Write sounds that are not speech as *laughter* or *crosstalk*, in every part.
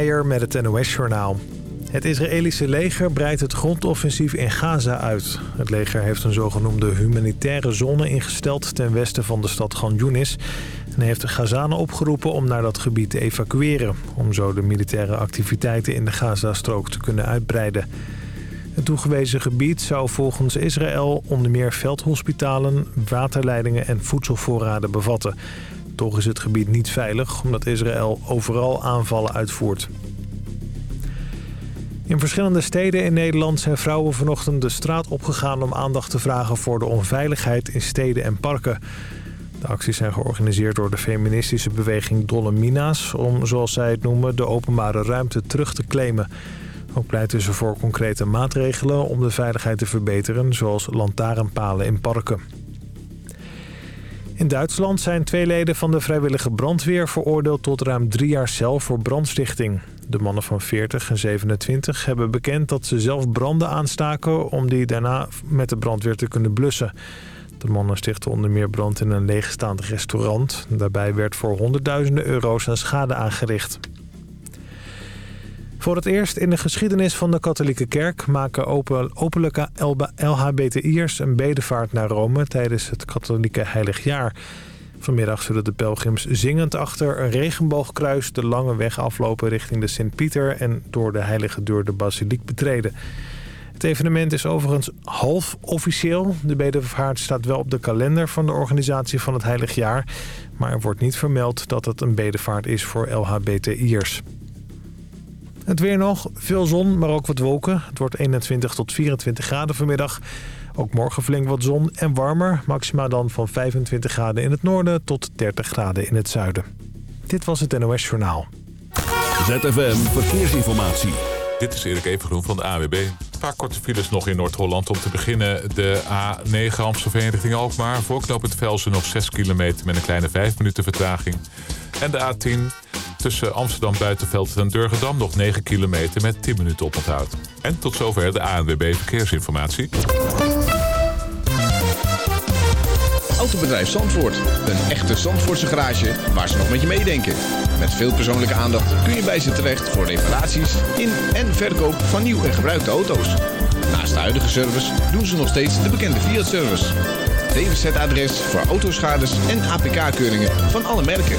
Met het NOS-journaal. Het Israëlische leger breidt het grondoffensief in Gaza uit. Het leger heeft een zogenoemde humanitaire zone ingesteld... ten westen van de stad Gan Yunis... en heeft de Gazanen opgeroepen om naar dat gebied te evacueren... om zo de militaire activiteiten in de Gazastrook te kunnen uitbreiden. Het toegewezen gebied zou volgens Israël onder meer veldhospitalen... waterleidingen en voedselvoorraden bevatten... Toch is het gebied niet veilig, omdat Israël overal aanvallen uitvoert. In verschillende steden in Nederland zijn vrouwen vanochtend de straat opgegaan... om aandacht te vragen voor de onveiligheid in steden en parken. De acties zijn georganiseerd door de feministische beweging Dolle Mina's... om, zoals zij het noemen, de openbare ruimte terug te claimen. Ook pleiten ze voor concrete maatregelen om de veiligheid te verbeteren... zoals lantaarnpalen in parken. In Duitsland zijn twee leden van de vrijwillige brandweer veroordeeld tot ruim drie jaar cel voor brandstichting. De mannen van 40 en 27 hebben bekend dat ze zelf branden aanstaken om die daarna met de brandweer te kunnen blussen. De mannen stichten onder meer brand in een leegstaand restaurant. Daarbij werd voor honderdduizenden euro's aan schade aangericht. Voor het eerst in de geschiedenis van de katholieke kerk... maken open, openlijke LHBTI'ers een bedevaart naar Rome... tijdens het katholieke heilig jaar. Vanmiddag zullen de pelgrims zingend achter een regenboogkruis... de lange weg aflopen richting de Sint-Pieter... en door de heilige deur de basiliek betreden. Het evenement is overigens half officieel. De bedevaart staat wel op de kalender van de organisatie van het heilig jaar... maar er wordt niet vermeld dat het een bedevaart is voor LHBTI'ers. Het weer nog. Veel zon, maar ook wat wolken. Het wordt 21 tot 24 graden vanmiddag. Ook morgen flink wat zon en warmer. Maxima dan van 25 graden in het noorden tot 30 graden in het zuiden. Dit was het NOS Journaal. ZFM Verkeersinformatie. Dit is Erik Evengroen van de AWB. Een paar korte files nog in Noord-Holland. Om te beginnen de A9 Amstelveen richting Alkmaar. Voor knooppunt Velsen nog 6 kilometer met een kleine 5 minuten vertraging. En de A10 tussen Amsterdam Buitenveld en Durgedam nog 9 kilometer met 10 minuten oponthoud. En tot zover de ANWB Verkeersinformatie. Autobedrijf Zandvoort. Een echte Zandvoortse garage waar ze nog met je meedenken. Met veel persoonlijke aandacht kun je bij ze terecht voor reparaties in en verkoop van nieuw en gebruikte auto's. Naast de huidige service doen ze nog steeds de bekende Fiat-service. DWZ-adres voor autoschades en APK-keuringen van alle merken.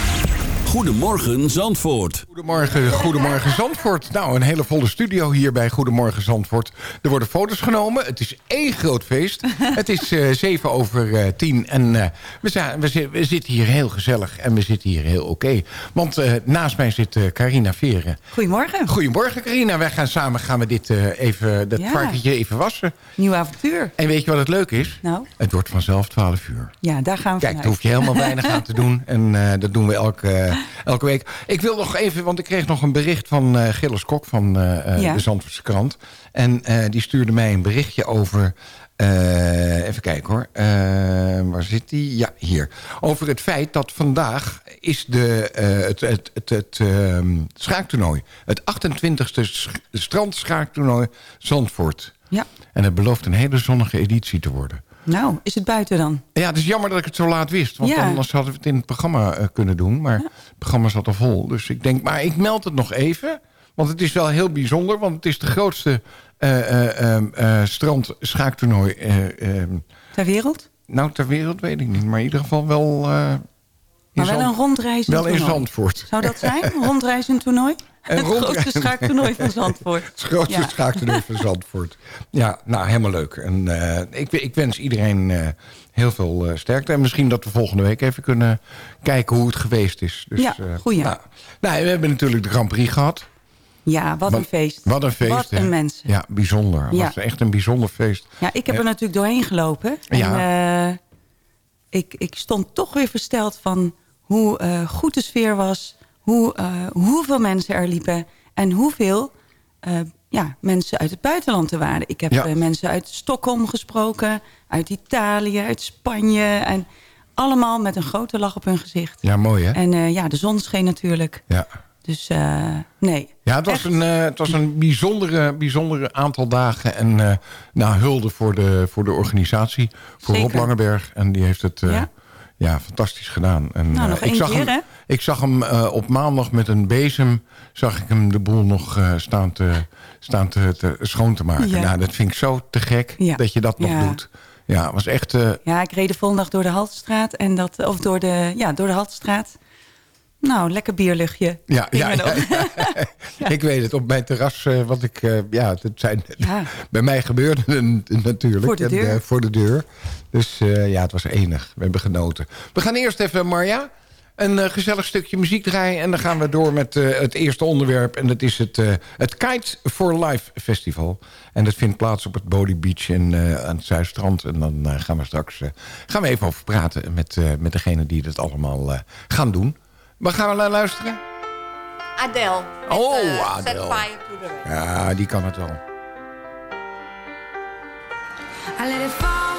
Goedemorgen Zandvoort. Goedemorgen, goedemorgen Zandvoort. Nou, een hele volle studio hier bij Goedemorgen Zandvoort. Er worden foto's genomen. Het is één groot feest. *laughs* het is uh, zeven over uh, tien. En uh, we, zijn, we, we, zitten hier heel gezellig. En we zitten hier heel oké. Okay. Want naast mij zit Carina Veren. Goedemorgen. Goedemorgen Carina. Wij gaan samen gaan we dit even, dat ja. varkentje even wassen. Nieuw avontuur. En weet je wat het leuke is? Nou? Het wordt vanzelf 12 uur. Ja, daar gaan we Kijk, daar hoef je helemaal weinig aan te doen. *laughs* En dat doen we elke elke week. Ik wil nog even, want ik kreeg nog een bericht van uh, Gilles Kok van uh, ja. de Zandvoortse krant. En uh, die stuurde mij een berichtje over... even kijken hoor. waar zit die? Ja, hier. Over het feit dat vandaag is de, het, het, het, het ehm, schaaktoernooi. Het 28e strandschaaktoernooi Zandvoort. Ja. En het belooft een hele zonnige editie te worden. Nou, is het buiten dan? Ja, het is jammer dat ik het zo laat wist. Want ja. anders hadden we het in het programma uh, kunnen doen. Maar ja. het programma zat al vol. Dus ik denk, maar ik meld het nog even. Want het is wel heel bijzonder. Want het is de grootste uh, uh, strandschaaktoernooi. ter wereld? Nou, ter wereld weet ik niet. Maar in ieder geval wel... maar wel een rondreizend Wel in Zandvoort. Zou dat zijn? Een rondreizend toernooi? *laughs* Het grootste schaaktoernooi van Zandvoort. *laughs* Het grootste ja. schaaktoernooi van Zandvoort. Ja, nou, helemaal leuk. En uh, ik, ik, wens iedereen uh, heel veel uh, sterkte. En misschien dat we volgende week even kunnen kijken hoe het geweest is. Dus, ja, goeie. Nou, nou, we hebben natuurlijk de Grand Prix gehad. Ja, wat een feest. Wat een feest. Wat een mensen. Ja, bijzonder. Het ja. was echt een bijzonder feest. Ja, ik heb er natuurlijk doorheen gelopen. En, ja. Ik, ik stond toch weer versteld van hoe goed de sfeer was hoe, uh, hoeveel mensen er liepen en hoeveel uh, ja, mensen uit het buitenland er waren. Ik heb ja. mensen uit Stockholm gesproken, uit Italië, uit Spanje. En allemaal met een grote lach op hun gezicht. Ja, mooi hè? En ja, de zon scheen natuurlijk. Ja. Dus nee. Ja, het was, een, het was een bijzondere, bijzondere aantal dagen. En uh, nou, hulde voor de, voor de organisatie. Voor Zeker. Rob Langeberg. En die heeft het ja? ja fantastisch gedaan. En, nou, nog ik, zag keer, hem, ik zag hem op maandag met een bezem... zag ik hem de boel nog staan te staan te, te, schoon te maken. Ja. Nou, dat vind ik zo te gek dat je dat nog doet. Ja, was echt... Ja, ik reed de volgende dag door de Haltestraat. En dat, of door de, ja, door de Haltestraat. Nou, lekker bierluchtje. Ja, ja, *laughs* ja, ik weet het. Op mijn terras, uh, wat ik... Uh, ja, het zijn, bij mij gebeurde natuurlijk. Voor de deur. En, voor de deur. Dus ja, het was enig. We hebben genoten. We gaan eerst even, Marja een gezellig stukje muziek draaien. En dan gaan we door met het eerste onderwerp. En dat is het, het Kite for Life Festival. En dat vindt plaats op het Body Beach in, aan het Zuidstrand. En dan gaan we straks gaan we even over praten met, met degene die dat allemaal gaan doen. Waar gaan we naar luisteren? Adele. oh, Adele. Ja, die kan het wel. I let it fall.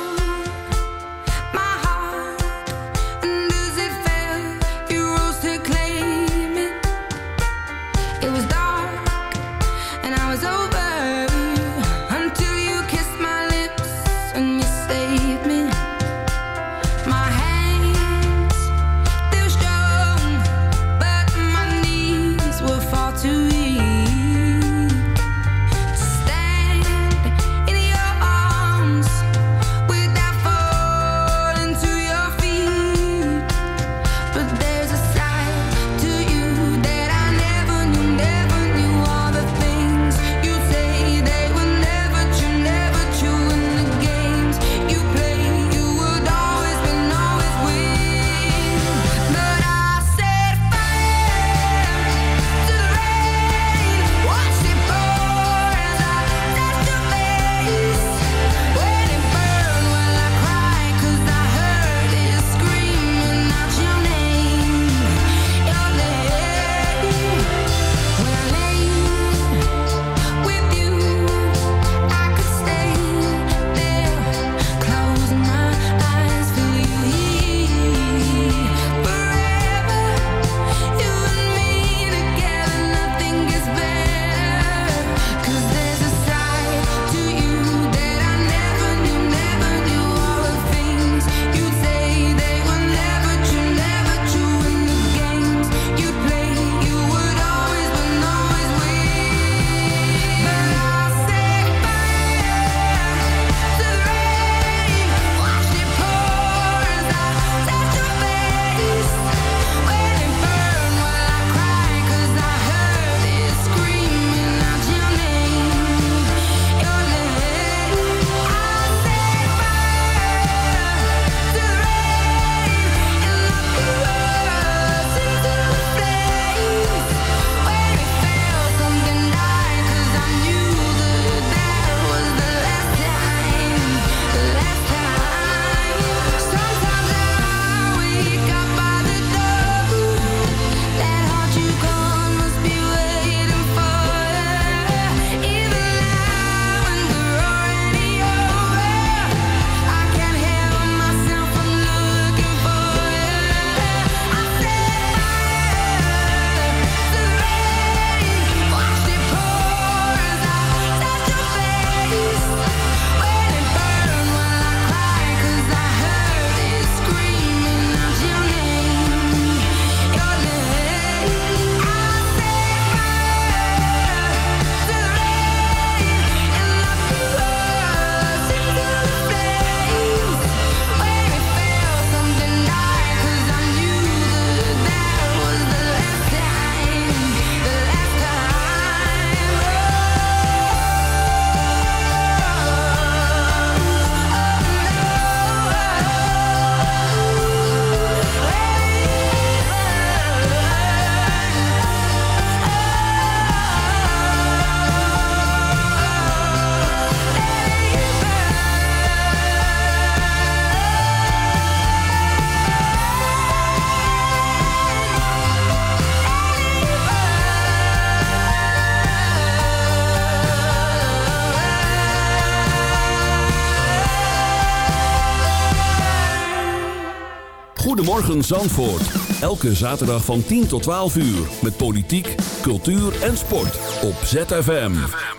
Zandvoort. Elke zaterdag van 10 tot 12 uur. Met politiek, cultuur en sport. Op ZFM.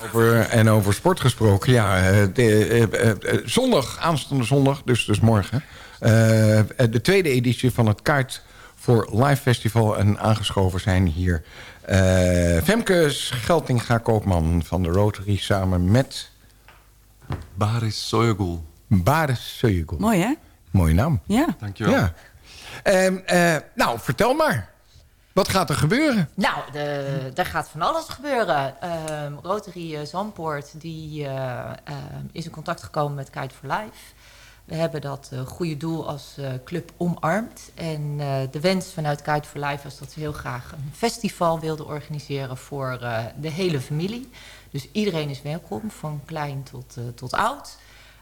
Over, en over sport gesproken. Ja, eh, de, uh, zondag, aanstaande zondag, dus, dus morgen. de tweede editie van het Kaart voor Live Festival. En aangeschoven zijn hier Femke Scheltinga-Koopman van de Rotary... samen met... Baris Soyagul. Baris Soyagul. Mooi, hè? Mooie naam. Ja. Dankjewel. Ja. Uh, nou, vertel maar. Wat gaat er gebeuren? Nou, er gaat van alles gebeuren. Uh, Rotary eh, Zandpoort die, uh, is in contact gekomen met Kite for Life. We hebben dat goede doel als club omarmd. En de wens vanuit Kite for Life was dat ze heel graag een festival wilden organiseren voor de hele familie. Dus iedereen is welkom, van klein tot, tot oud.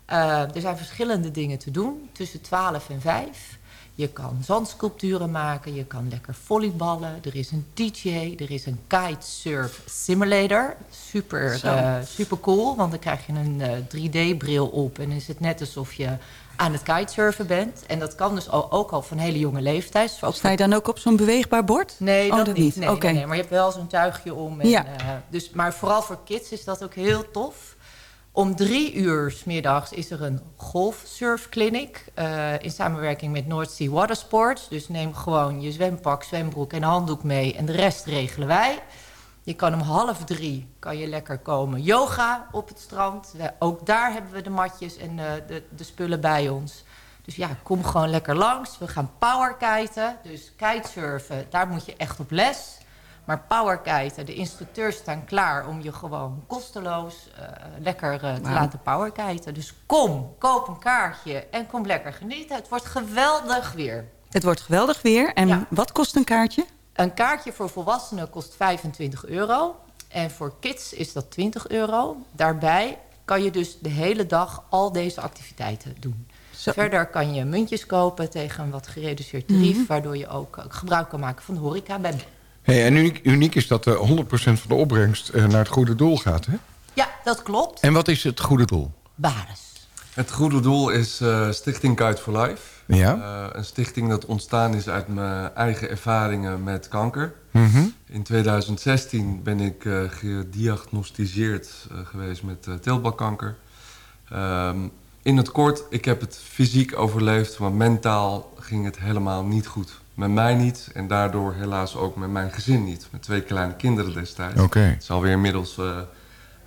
er zijn verschillende dingen te doen tussen 12 en 5. Je kan zandsculpturen maken, je kan lekker volleyballen. Er is een DJ, er is een kitesurf simulator. Super, uh, super cool, want dan krijg je een uh, eh, 3D-bril op... en is het net alsof je aan het kitesurfen bent. En dat kan dus al, ook al van hele jonge leeftijd. Dus Sta je dan ook op zo'n beweegbaar bord? Nee, oh, dat, niet. Nee, nee, nee, maar je hebt wel zo'n tuigje om. En, ja. uh, dus, maar vooral voor kids is dat ook heel tof. Om drie uur s middags is er een golfsurfclinic uh, in samenwerking met North Sea Watersports. Dus neem gewoon je zwempak, zwembroek en handdoek mee en de rest regelen wij. Je kan om half drie kan je lekker komen yoga op het strand. ook daar hebben we de matjes en uh, de, de spullen bij ons. Dus ja, kom gewoon lekker langs. We gaan powerkiten, dus kitesurfen, daar moet je echt op les. Maar powerkiten, de instructeurs staan klaar om je gewoon kosteloos uh, lekker uh, te wow. laten powerkiten. Dus kom, koop een kaartje en kom lekker genieten. Het wordt geweldig weer. Het wordt geweldig weer. En ja. wat kost een kaartje? Een kaartje voor volwassenen kost 25 euro. En voor kids is dat 20 euro. Daarbij kan je dus de hele dag al deze activiteiten doen. Zo. Verder kan je muntjes kopen tegen een wat gereduceerd tarief... Mm -hmm. waardoor je ook gebruik kan maken van de horeca bij Hey, en uniek, uniek is dat uh, eh, 100% van de opbrengst uh, naar het goede doel gaat, hè? Ja, dat klopt. En wat is het goede doel? Baris. Het goede doel is uh, Stichting Kite for Life. Ja. een stichting dat ontstaan is uit mijn eigen ervaringen met kanker. Mm -hmm. In 2016 ben ik gediagnosticeerd geweest met teelbalkanker. Um, in het kort, ik heb het fysiek overleefd, maar mentaal ging het helemaal niet goed met mij niet en daardoor helaas ook met mijn gezin niet. Met twee kleine kinderen destijds. Oké. Okay. Het is alweer inmiddels uh,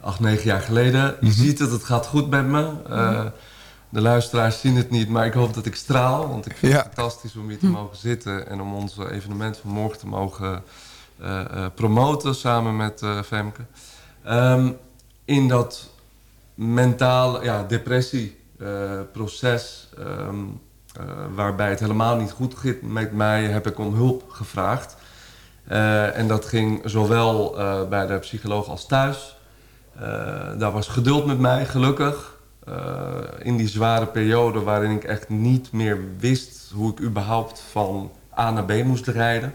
acht, negen jaar geleden. Mm -hmm. Je ziet het, het gaat goed met me. Uh, de luisteraars zien het niet, maar ik hoop dat ik straal. Want ik vind ja. het fantastisch om hier te mogen zitten... en om ons evenement van morgen te mogen uh, promoten samen met Femke. Um, in dat mentale ja, depressieproces... Um, uh, waarbij het helemaal niet goed ging met mij, heb ik om hulp gevraagd. Uh, en dat ging zowel uh, bij de psycholoog als thuis. daar was geduld met mij, gelukkig. in die zware periode waarin ik echt niet meer wist hoe ik überhaupt van A naar B moest rijden.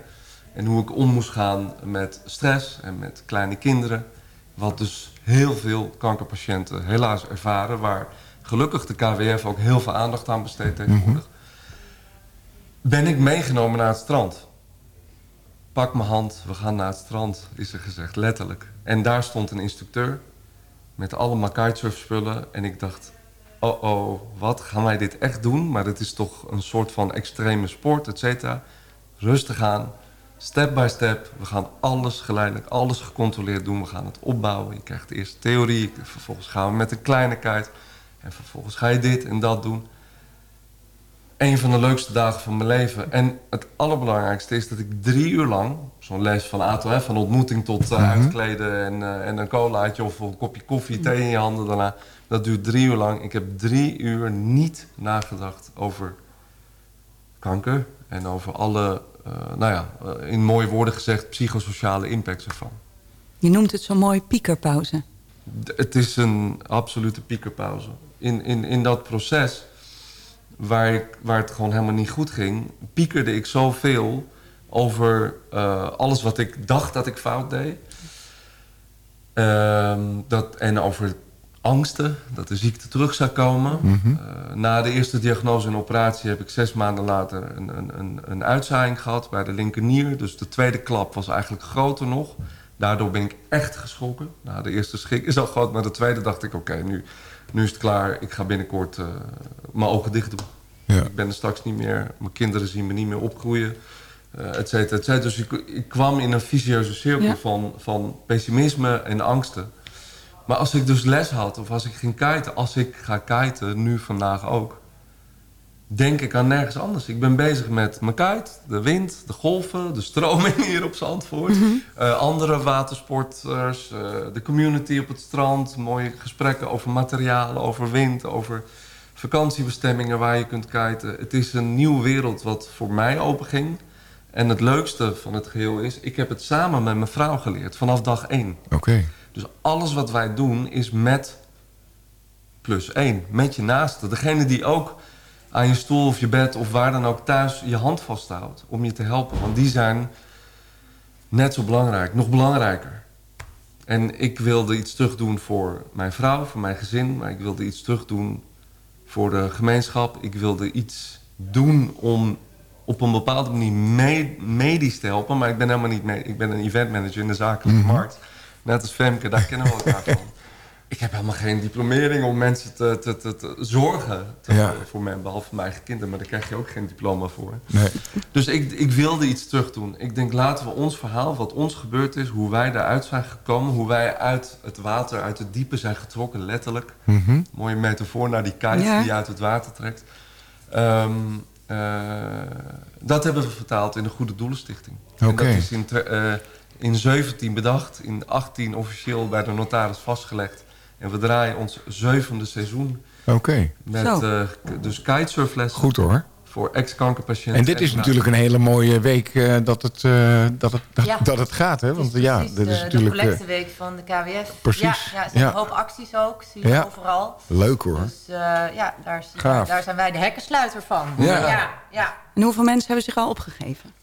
En hoe ik om moest gaan met stress en met kleine kinderen. Wat dus heel veel kankerpatiënten helaas ervaren. Waar gelukkig de KWF ook heel veel aandacht aan besteedt tegenwoordig. Mm -hmm. Ben ik meegenomen naar het strand. Pak mijn hand, we gaan naar het strand, is er gezegd, letterlijk. En daar stond een instructeur met allemaal kitesurfspullen. En ik dacht, oh oh, wat, gaan wij dit echt doen? Maar het is toch een soort van extreme sport, et cetera. Rustig aan, step by step. We gaan alles geleidelijk, alles gecontroleerd doen. We gaan het opbouwen. Je krijgt eerst theorie, vervolgens gaan we met een kleine kite... En vervolgens ga je dit en dat doen. Een van de leukste dagen van mijn leven. En het allerbelangrijkste is dat ik drie uur lang... zo'n les van A tot F, van ontmoeting tot uh, mm -hmm. uitkleden... En, uh, en een colaatje of een kopje koffie, thee in je handen daarna. Dat duurt drie uur lang. Ik heb drie uur niet nagedacht over kanker... en over alle, uh, nou ja, in mooie woorden gezegd... psychosociale impacts ervan. Je noemt het zo mooi piekerpauze. Het is een absolute piekerpauze. In, in, in dat proces waar, ik, waar het gewoon helemaal niet goed ging... piekerde ik zoveel over uh, alles wat ik dacht dat ik fout deed. Uh, dat, en over angsten dat de ziekte terug zou komen. Mhm. na de eerste diagnose en operatie heb ik zes maanden later een, een, een, een uitzaaiing gehad bij de linkernier. Dus de tweede klap was eigenlijk groter nog. Daardoor ben ik echt geschrokken. Nou, de eerste schrik is al groot, maar de tweede dacht ik... oké, nu, nu is het klaar. Ik ga binnenkort uh, mijn ogen dicht doen. Ja. Ik ben er straks niet meer. Mijn kinderen zien me niet meer opgroeien. Uh, et cetera, et cetera. Dus ik, ik, kwam in een vicieuze cirkel ja. van, van pessimisme en angsten. Maar als ik dus les had of als ik ging kiten... als ik ga kiten, nu vandaag ook denk ik aan nergens anders. Ik ben bezig met mijn kite, de wind, de golven, de stroming *laughs* hier op Zandvoort. Mm andere watersporters, uh, de community op het strand. Mooie gesprekken over materialen, over wind, over vakantiebestemmingen waar je kunt kiten. Het is een nieuwe wereld wat voor mij openging. En het leukste van het geheel is, ik heb het samen met mijn vrouw geleerd vanaf dag één. Oké. Dus alles wat wij doen is met plus één, met je naaste. Degene die ook aan je stoel of je bed of waar dan ook thuis je hand vasthoudt om je te helpen. Want die zijn net zo belangrijk, nog belangrijker. En ik wilde iets terugdoen voor mijn vrouw, voor mijn gezin, maar ik wilde iets terugdoen voor de gemeenschap. Ik wilde iets doen om op een bepaalde manier medisch te helpen, maar ik ben helemaal niet mee. Ik ben een eventmanager in de zakelijke mhm. markt. Net als Femke, daar kennen we elkaar van *laughs* ik heb helemaal geen diplomering om mensen te, te, te, te zorgen te, voor mij, behalve mijn eigen kinderen. Maar daar krijg je ook geen diploma voor. Nee. Dus ik, ik wilde iets terug doen. Ik denk, laten we ons verhaal, wat ons gebeurd is, hoe wij daaruit zijn gekomen, hoe wij uit het water, uit het diepe zijn getrokken, letterlijk. Mm Mooie metafoor naar die kite die uit het water trekt. Ehm, eh, dat hebben we vertaald in de Goede Doelenstichting. Okay. En dat is in, uh, in 17 bedacht, in 18 officieel bij de notaris vastgelegd. En we draaien ons zevende seizoen. Oké. Met uh, dus kitesurflessen. Goed hoor. Voor ex-kankerpatiënten. En dit is natuurlijk een hele mooie week uh, dat, het, uh, dat, het, dat, ja. *laughs* dat, het gaat. Hè? Want ja, dit is de, natuurlijk... de collecteweek van de KWF. Precies. Ja, ja er zijn ja. een hoop acties ook. Zie je ja. overal. Leuk hoor. Dus ja, daar, zijn wij de hekkensluiter van. Ja. Ja, ja. En hoeveel mensen hebben zich al opgegeven?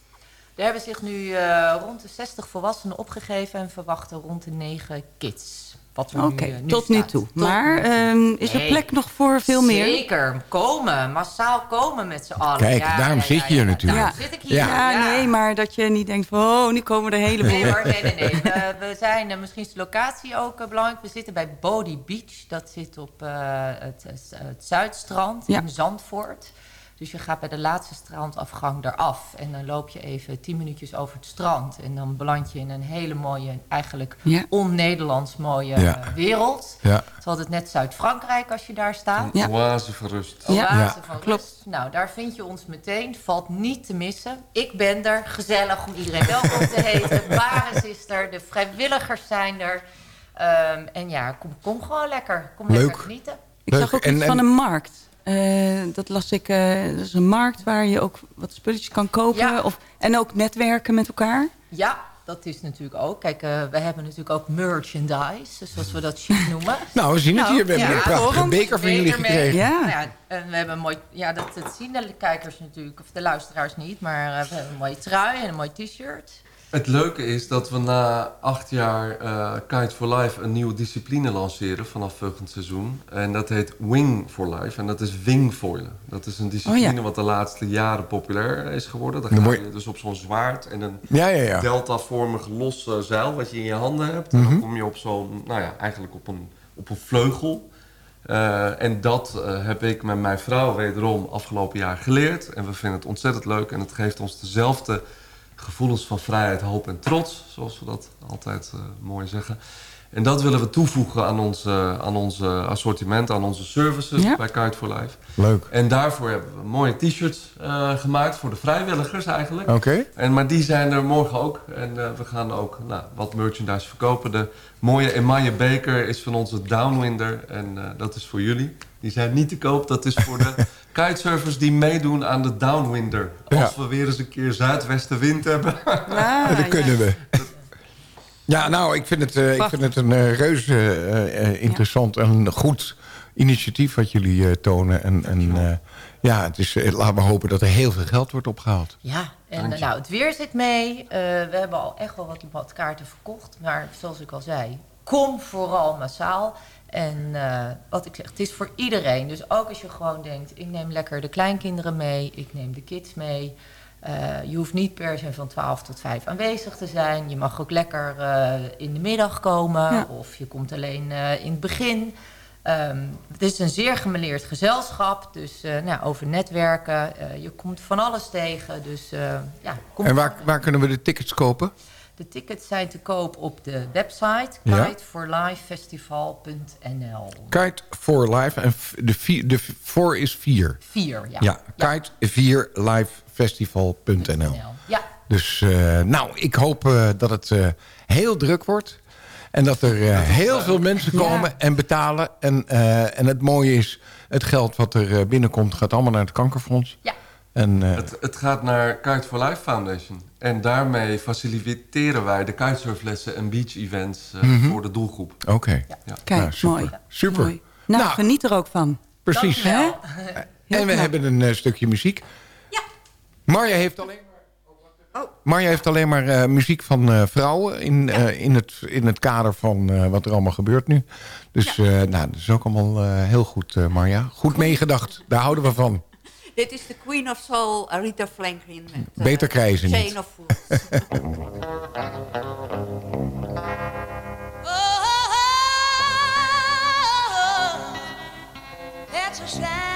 Er hebben zich nu rond de 60 volwassenen opgegeven... en verwachten rond de 9 kids. Oké, okay, nu, nu tot staat. nu toe. Tot maar uh, is er plek nog voor veel Zeker. meer? Zeker, komen. Massaal komen met z'n allen. Kijk, ja, daarom ja, zit je hier natuurlijk. Daarom zit ik hier. Ja. nee, maar dat je niet denkt van... oh, nu komen er hele Nee hoor, nee, nee, nee. *laughs* we, we zijn, uh, misschien is de locatie ook uh, belangrijk. We zitten bij Body Beach. Dat zit op uh, het, het, Zuidstrand in Zandvoort. Dus je gaat bij de laatste strandafgang eraf. En dan loop je even tien minuutjes over het strand. En dan beland je in een hele mooie, eigenlijk ja. on-Nederlands mooie ja. wereld. Ja. Terwijl het net Zuid-Frankrijk als je daar staat. Ja. Oase van rust. Oase van rust. Nou, daar vind je ons meteen. Valt niet te missen. Ik ben er. Gezellig om iedereen welkom te heten. *laughs* Baris is er. De vrijwilligers zijn er. Um, en ja, kom, kom gewoon lekker. Kom Leuk. lekker genieten. Ik Leuk. zag ook en, iets en... van een markt. Uh, dat las ik. Uh, dat is een markt waar je ook wat spulletjes kan kopen. Ja. Of, en ook netwerken met elkaar. Ja, dat is natuurlijk ook. Kijk, uh, we hebben natuurlijk ook merchandise, zoals we dat chic *laughs* noemen. nou, we zien het nou, hier. We hebben ja, een prachtige beker van jullie gekregen. Ja. Nou ja, en we hebben een mooi... Ja, dat, dat zien de kijkers natuurlijk, of de luisteraars niet. Maar we hebben een mooie trui en een mooi t-shirt. Het leuke is dat we na acht jaar uh, Kite for Life een nieuwe discipline lanceren vanaf volgend seizoen. En dat heet Wing for Life. En dat is wingfoilen. Dat is een discipline oh, ja. wat de laatste jaren populair is geworden. Dan ga je dus op zo'n zwaard en een ja, ja, ja. deltavormig los uh, zeil wat je in je handen hebt. En mm -hmm. dan kom je op zo'n, nou ja, eigenlijk op een, op een vleugel. Uh, en dat heb ik met mijn vrouw wederom afgelopen jaar geleerd. En we vinden het ontzettend leuk en het geeft ons dezelfde gevoelens van vrijheid, hoop en trots, zoals we dat altijd uh, mooi zeggen. En dat willen we toevoegen aan ons, uh, aan onze assortiment, aan onze services ja. bij Kite for Life. Leuk. En daarvoor hebben we mooie t-shirts uh, gemaakt voor de vrijwilligers eigenlijk. Oké. Okay. En Maar die zijn er morgen ook. En we gaan ook nou, wat merchandise verkopen. De mooie emaille beker is van onze Downwinder. En dat is voor jullie. Die zijn niet te koop. Dat is voor de *laughs* kitesurfers die meedoen aan de Downwinder. Als ja. we weer eens een keer zuidwestenwind hebben. Ah, *laughs* dat kunnen ja. we. Ja, nou, ik vind het, uh, ik vind het een uh, reuze uh, interessant ja. en goed initiatief wat jullie tonen. En, en ja, het is, laten we hopen dat er heel veel geld wordt opgehaald. Ja, en nou, het weer zit mee. we hebben al echt wel wat, wat kaarten verkocht. Maar zoals ik al zei, kom vooral massaal. En wat ik zeg, het is voor iedereen. Dus ook als je gewoon denkt, ik neem lekker de kleinkinderen mee, ik neem de kids mee. je hoeft niet per se van 12 tot 5 aanwezig te zijn. Je mag ook lekker in de middag komen of je komt alleen in het begin. Um, het is een zeer gemeleerd gezelschap, dus uh, nou, over netwerken. Uh, je komt van alles tegen. Dus, uh, ja, en waar, waar kunnen we de tickets kopen? De tickets zijn te koop op de website ja. kiteforlifefestival.nl. Kite for Life, en de, vier, de voor is vier. Vier, ja. Ja, kite 4 livefestival.nl. Ja. Dus nou, ik hoop dat het heel druk wordt. En dat er eh, heel veel mensen komen en betalen. En, uh, en het mooie is, het geld wat er binnenkomt... gaat allemaal naar het kankerfonds. Ja. En, het, het, gaat naar Kite for Life Foundation. En daarmee faciliteren wij de kitesurflessen en beach events mm -hmm. voor de doelgroep. Oké. Okay. Ja. Kijk, nou, super. mooi. Super. Mooi. Nou, nou, geniet er ook van. Precies. Hè? En we hebben een stukje muziek. Ja. Marja heeft alleen... Oh. Marja heeft alleen maar uh, muziek van uh, vrouwen in, ja. uh, in, het, in het kader van wat er allemaal gebeurt nu. Dus ja. nou, dat is ook allemaal heel goed, Marja. Goed, goed meegedacht, daar houden we van. Dit is de Queen of Soul, Rita Franklin. Met, Beter krijgen ze Chain of Fools. *laughs*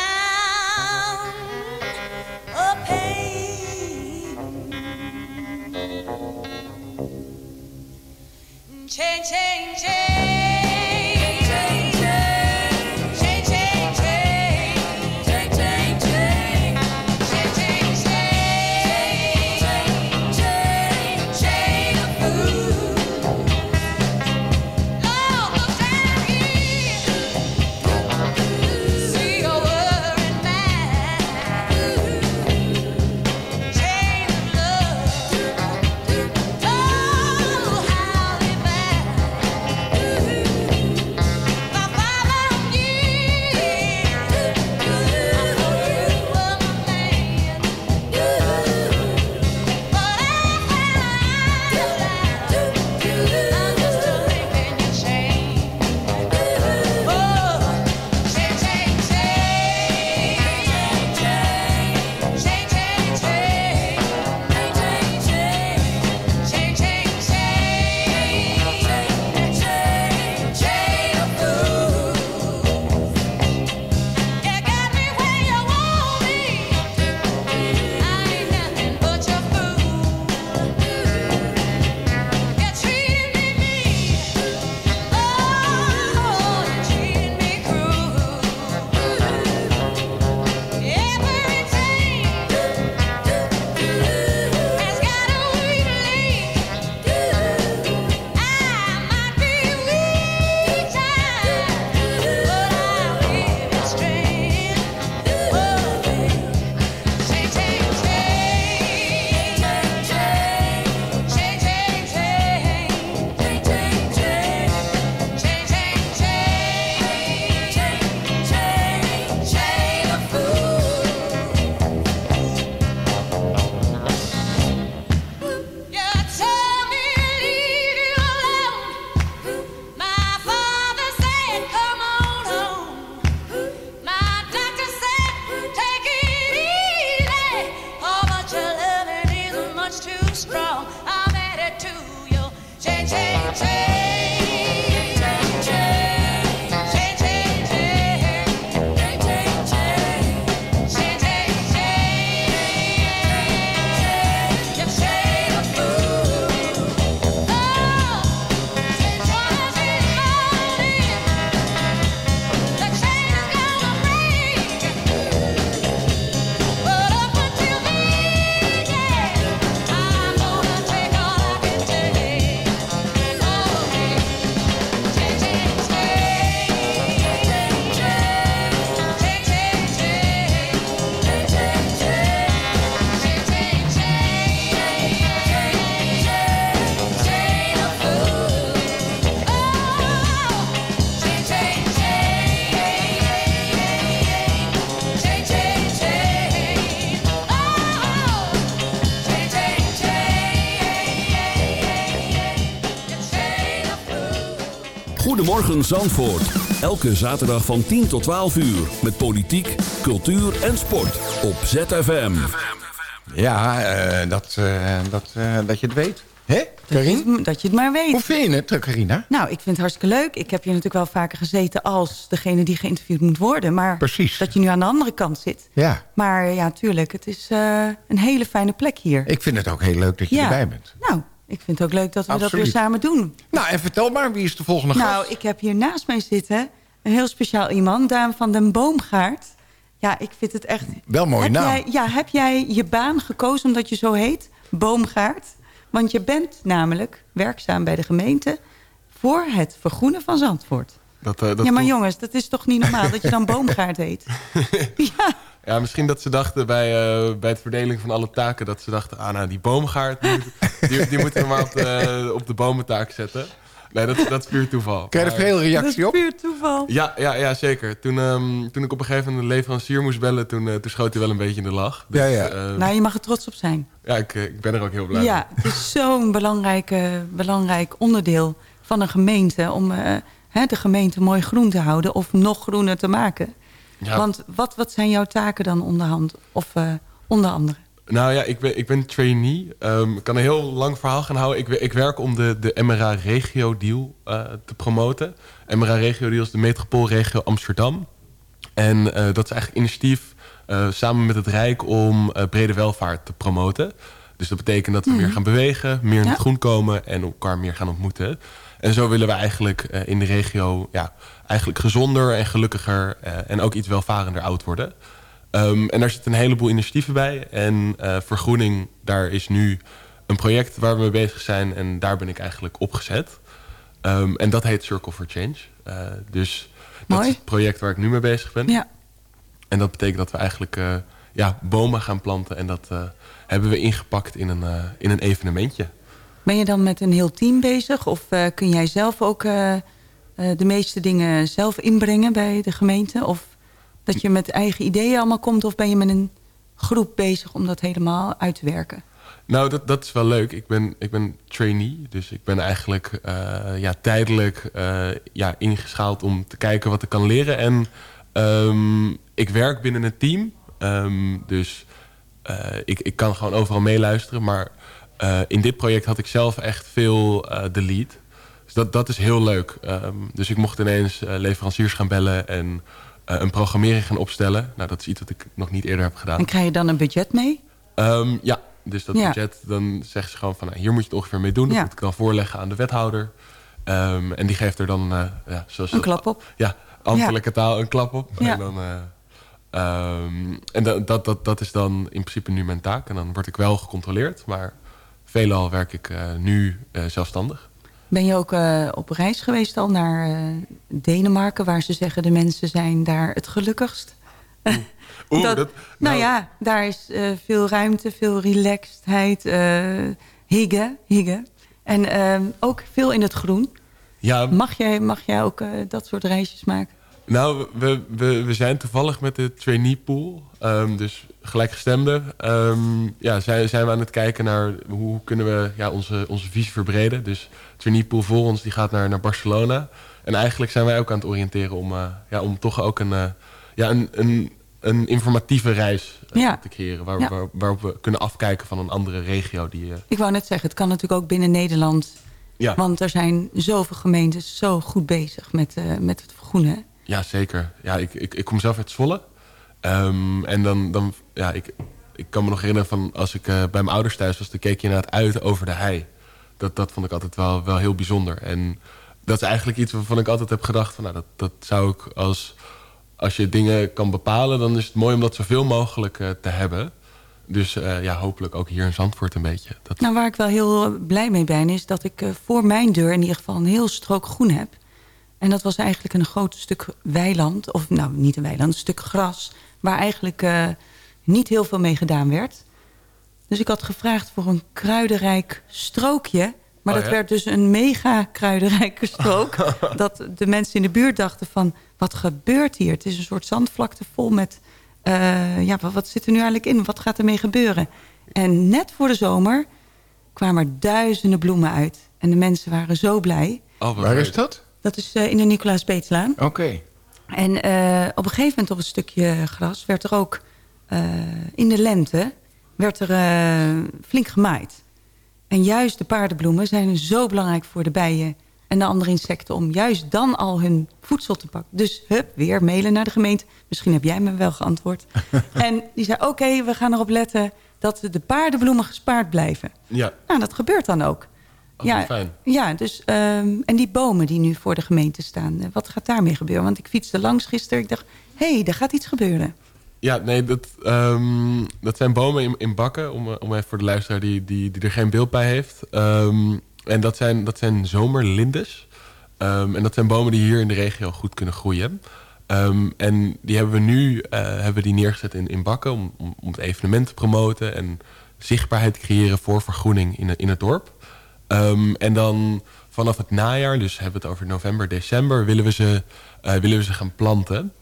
Change, change, change. much too strong. I'm headed to you. Change, change, change. Goedemorgen Zandvoort. Elke zaterdag van 10 tot 12 uur. Met politiek, cultuur en sport. Op ZFM. Ja, uh, dat, uh, dat, uh, dat je het weet. Hè, Karin? Dat je het maar weet. Hoe vind je het, Carina? Nou, ik vind het hartstikke leuk. Ik heb je natuurlijk wel vaker gezeten als degene die geïnterviewd moet worden. Maar Precies. dat je nu aan de andere kant zit. Ja. Maar ja, tuurlijk, het is een hele fijne plek hier. Ik vind het ook heel leuk dat je ja. erbij bent. Nou, ik vind het ook leuk dat we Absoluut. dat weer samen doen. Nou, en vertel maar, wie is de volgende gast? Nou, ik heb hier naast mij zitten een heel speciaal iemand. Daan van den Boomgaard. Ja, ik vind het echt... Wel mooi heb naam. Jij, ja, heb jij je baan gekozen omdat je zo heet? Boomgaard? Want je bent namelijk werkzaam bij de gemeente... voor het vergroenen van Zandvoort. Dat, uh, dat ja, maar jongens, dat is toch niet normaal dat je dan *laughs* Boomgaard heet? *laughs* ja. Ja, misschien dat ze dachten bij, uh, bij het verdeling van alle taken... dat ze dachten, ah nou, die boomgaard, die, die, die moeten we maar op de, *laughs* op de bomentaak zetten. Nee, dat, dat is puur toeval. Krijg je er veel reactie op? Dat is puur toeval. Ja, ja, ja zeker. Toen, um, toen ik op een gegeven moment een leverancier moest bellen... toen, uh, toen schoot hij wel een beetje in de lach. Dus, ja, ja. Uh, nou, je mag er trots op zijn. Ja, ik, ik ben er ook heel blij Ja, mee. het is *laughs* zo'n belangrijk, belangrijk onderdeel van een gemeente... om uh, hè, de gemeente mooi groen te houden of nog groener te maken. Ja. Want wat, wat zijn jouw taken dan onderhand, of uh, onder andere? Nou ja, ik ben, ik ben trainee. Um, ik kan een heel lang verhaal gaan houden. Ik, ik werk om de, de MRA Regio Deal uh, te promoten. MRA Regio Deal is de metropoolregio Amsterdam. En uh, dat is eigenlijk initiatief samen met het Rijk om brede welvaart te promoten. Dus dat betekent dat we mm. meer gaan bewegen, meer in ja. het groen komen en elkaar meer gaan ontmoeten. En zo willen we eigenlijk in de regio ja, eigenlijk gezonder en gelukkiger en ook iets welvarender oud worden. Um, en daar zitten een heleboel initiatieven bij. En uh, vergroening, daar is nu een project waar we mee bezig zijn. En daar ben ik eigenlijk opgezet. Um, en dat heet Circle for Change. Uh, dus dat Mooi. is het project waar ik nu mee bezig ben. Ja. En dat betekent dat we eigenlijk uh, ja, bomen gaan planten. En dat hebben we ingepakt in een, in een evenementje. Ben je dan met een heel team bezig? Of kun jij zelf ook de meeste dingen zelf inbrengen bij de gemeente? Of dat je met eigen ideeën allemaal komt... of ben je met een groep bezig om dat helemaal uit te werken? Nou, dat, dat is wel leuk. Ik ben, ik ben trainee, dus ik ben eigenlijk ja, tijdelijk ja, ingeschaald... om te kijken wat ik kan leren. En um, ik werk binnen een team, um, dus ik, ik kan gewoon overal meeluisteren. Maar in dit project had ik zelf echt veel de lead. Dus dat, dat is heel leuk. Um, dus ik mocht ineens leveranciers gaan bellen... en een programmering gaan opstellen. Nou, dat is iets wat ik nog niet eerder heb gedaan. En krijg je dan een budget mee? Um, ja, dus dat ja. budget, dan zeggen ze gewoon van... Nou, hier moet je het ongeveer mee doen. Dat ja. moet ik dan voorleggen aan de wethouder. Um, en die geeft er dan... Uh, ja, zoals een klap op? Ja, ambtelijke ja. taal, een klap op. En, dan, uh, um, en dat, dat, dat, dat is dan in principe nu mijn taak. En dan word ik wel gecontroleerd. Maar veelal werk ik uh, nu zelfstandig. Ben je ook uh, op reis geweest al naar Denemarken... waar ze zeggen de mensen zijn daar het gelukkigst? Oeh, *laughs* Oeh, dat, dat, nou, nou ja, daar is veel ruimte, veel relaxedheid, higgen, higgen. En ehm, ook veel in het groen. Ja, mag, jij, mag jij ook dat soort reisjes maken? Nou, we, we, we zijn toevallig met de trainee pool. Um, dus gelijkgestemden. Um, ja, zijn, zijn we aan het kijken naar hoe kunnen we ja, onze, onze visie verbreden. Dus trainee pool voor ons die gaat naar, naar Barcelona. En eigenlijk zijn wij ook aan het oriënteren om, uh, ja, om toch ook een, uh, ja, een, een, een informatieve reis uh, ja. te creëren. Waar, ja. waar, waarop we kunnen afkijken van een andere regio. Die, Ik wou net zeggen, het kan natuurlijk ook binnen Nederland. Ja. Want er zijn zoveel gemeentes zo goed bezig met, met het vergroenen. Ja, zeker. Ja, ik, ik, ik kom zelf uit Zwolle. Um, en dan, dan ja, ik, ik kan me nog herinneren van als ik uh, bij mijn ouders thuis was, dan keek je inderdaad uit over de hei. Dat, dat vond ik altijd wel, wel heel bijzonder. En dat is eigenlijk iets waarvan ik altijd heb gedacht van nou, dat, dat zou ik als, als je dingen kan bepalen, dan is het mooi om dat zoveel mogelijk uh, te hebben. Dus uh, ja, hopelijk ook hier in Zandvoort een beetje. Dat... Nou, waar ik wel heel blij mee ben, is dat ik voor mijn deur in ieder geval een heel strook groen heb. En dat was eigenlijk een groot stuk weiland. Of nou, niet een weiland, een stuk gras. Waar eigenlijk uh, niet heel veel mee gedaan werd. Dus ik had gevraagd voor een kruidenrijk strookje. Maar Oh, dat ja? werd dus een mega kruidenrijke strook. *laughs* dat de mensen in de buurt dachten van... wat gebeurt hier? Het is een soort zandvlakte vol met... uh, ja, wat, wat zit er nu eigenlijk in? Wat gaat ermee gebeuren? En net voor de zomer kwamen er duizenden bloemen uit. En de mensen waren zo blij. Oh, Waar is dat? Dat is in de Nicolaas Beetslaan. Oké. En op een gegeven moment op een stukje gras werd er ook in de lente werd er flink gemaaid. En juist de paardenbloemen zijn zo belangrijk voor de bijen en de andere insecten... om juist dan al hun voedsel te pakken. Dus hup, weer mailen naar de gemeente. Misschien heb jij me wel geantwoord. *laughs* en die zei, oké, we gaan erop letten... dat de paardenbloemen gespaard blijven. Ja. Nou, dat gebeurt dan ook. Oh, ja, fijn. Ja, dus, um, en die bomen die nu voor de gemeente staan... Eh, wat gaat daarmee gebeuren? Want ik fietste langs gisteren. Ik dacht, hé, hey, er gaat iets gebeuren. Ja, nee, dat, um, dat zijn bomen in, in bakken. Om, om even voor de luisteraar die, die, die er geen beeld bij heeft. Um, en dat zijn, dat zijn zomerlindes. En dat zijn bomen die hier in de regio goed kunnen groeien. Um, en die hebben we nu uh, hebben die neergezet in, in bakken om, om, om, het evenement te promoten en zichtbaarheid te creëren voor vergroening in, in het dorp. Um, en dan vanaf het najaar, dus hebben we het over november, december, willen we ze, uh, willen we ze gaan planten.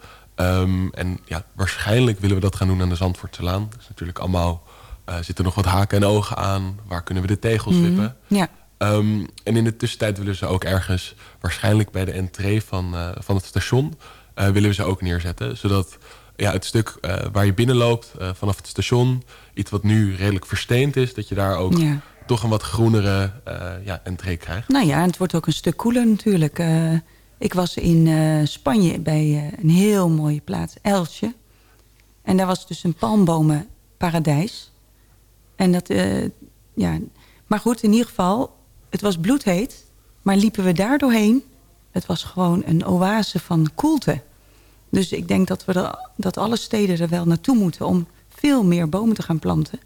en ja, waarschijnlijk willen we dat gaan doen aan de Zandvoortse Dat is natuurlijk allemaal, uh, zitten nog wat haken en ogen aan. Waar kunnen we de tegels mm, wippen? Ja. Um, en in de tussentijd willen ze ook ergens, waarschijnlijk bij de entree van, uh, van het station, uh, willen we ze ook neerzetten. Zodat ja, het stuk uh, waar je binnenloopt vanaf het station, iets wat nu redelijk versteend is, dat je daar ook ja. Toch een wat groenere ja, entree krijgt. Nou ja, het wordt ook een stuk koeler natuurlijk. ik was in Spanje bij een heel mooie plaats, Elsje. En daar was dus een palmbomenparadijs. En dat, ja... Maar goed, in ieder geval, het was bloedheet, maar liepen we daar doorheen... het was gewoon een oase van koelte. Dus ik denk dat, we dat alle steden er wel naartoe moeten... om veel meer bomen te gaan planten.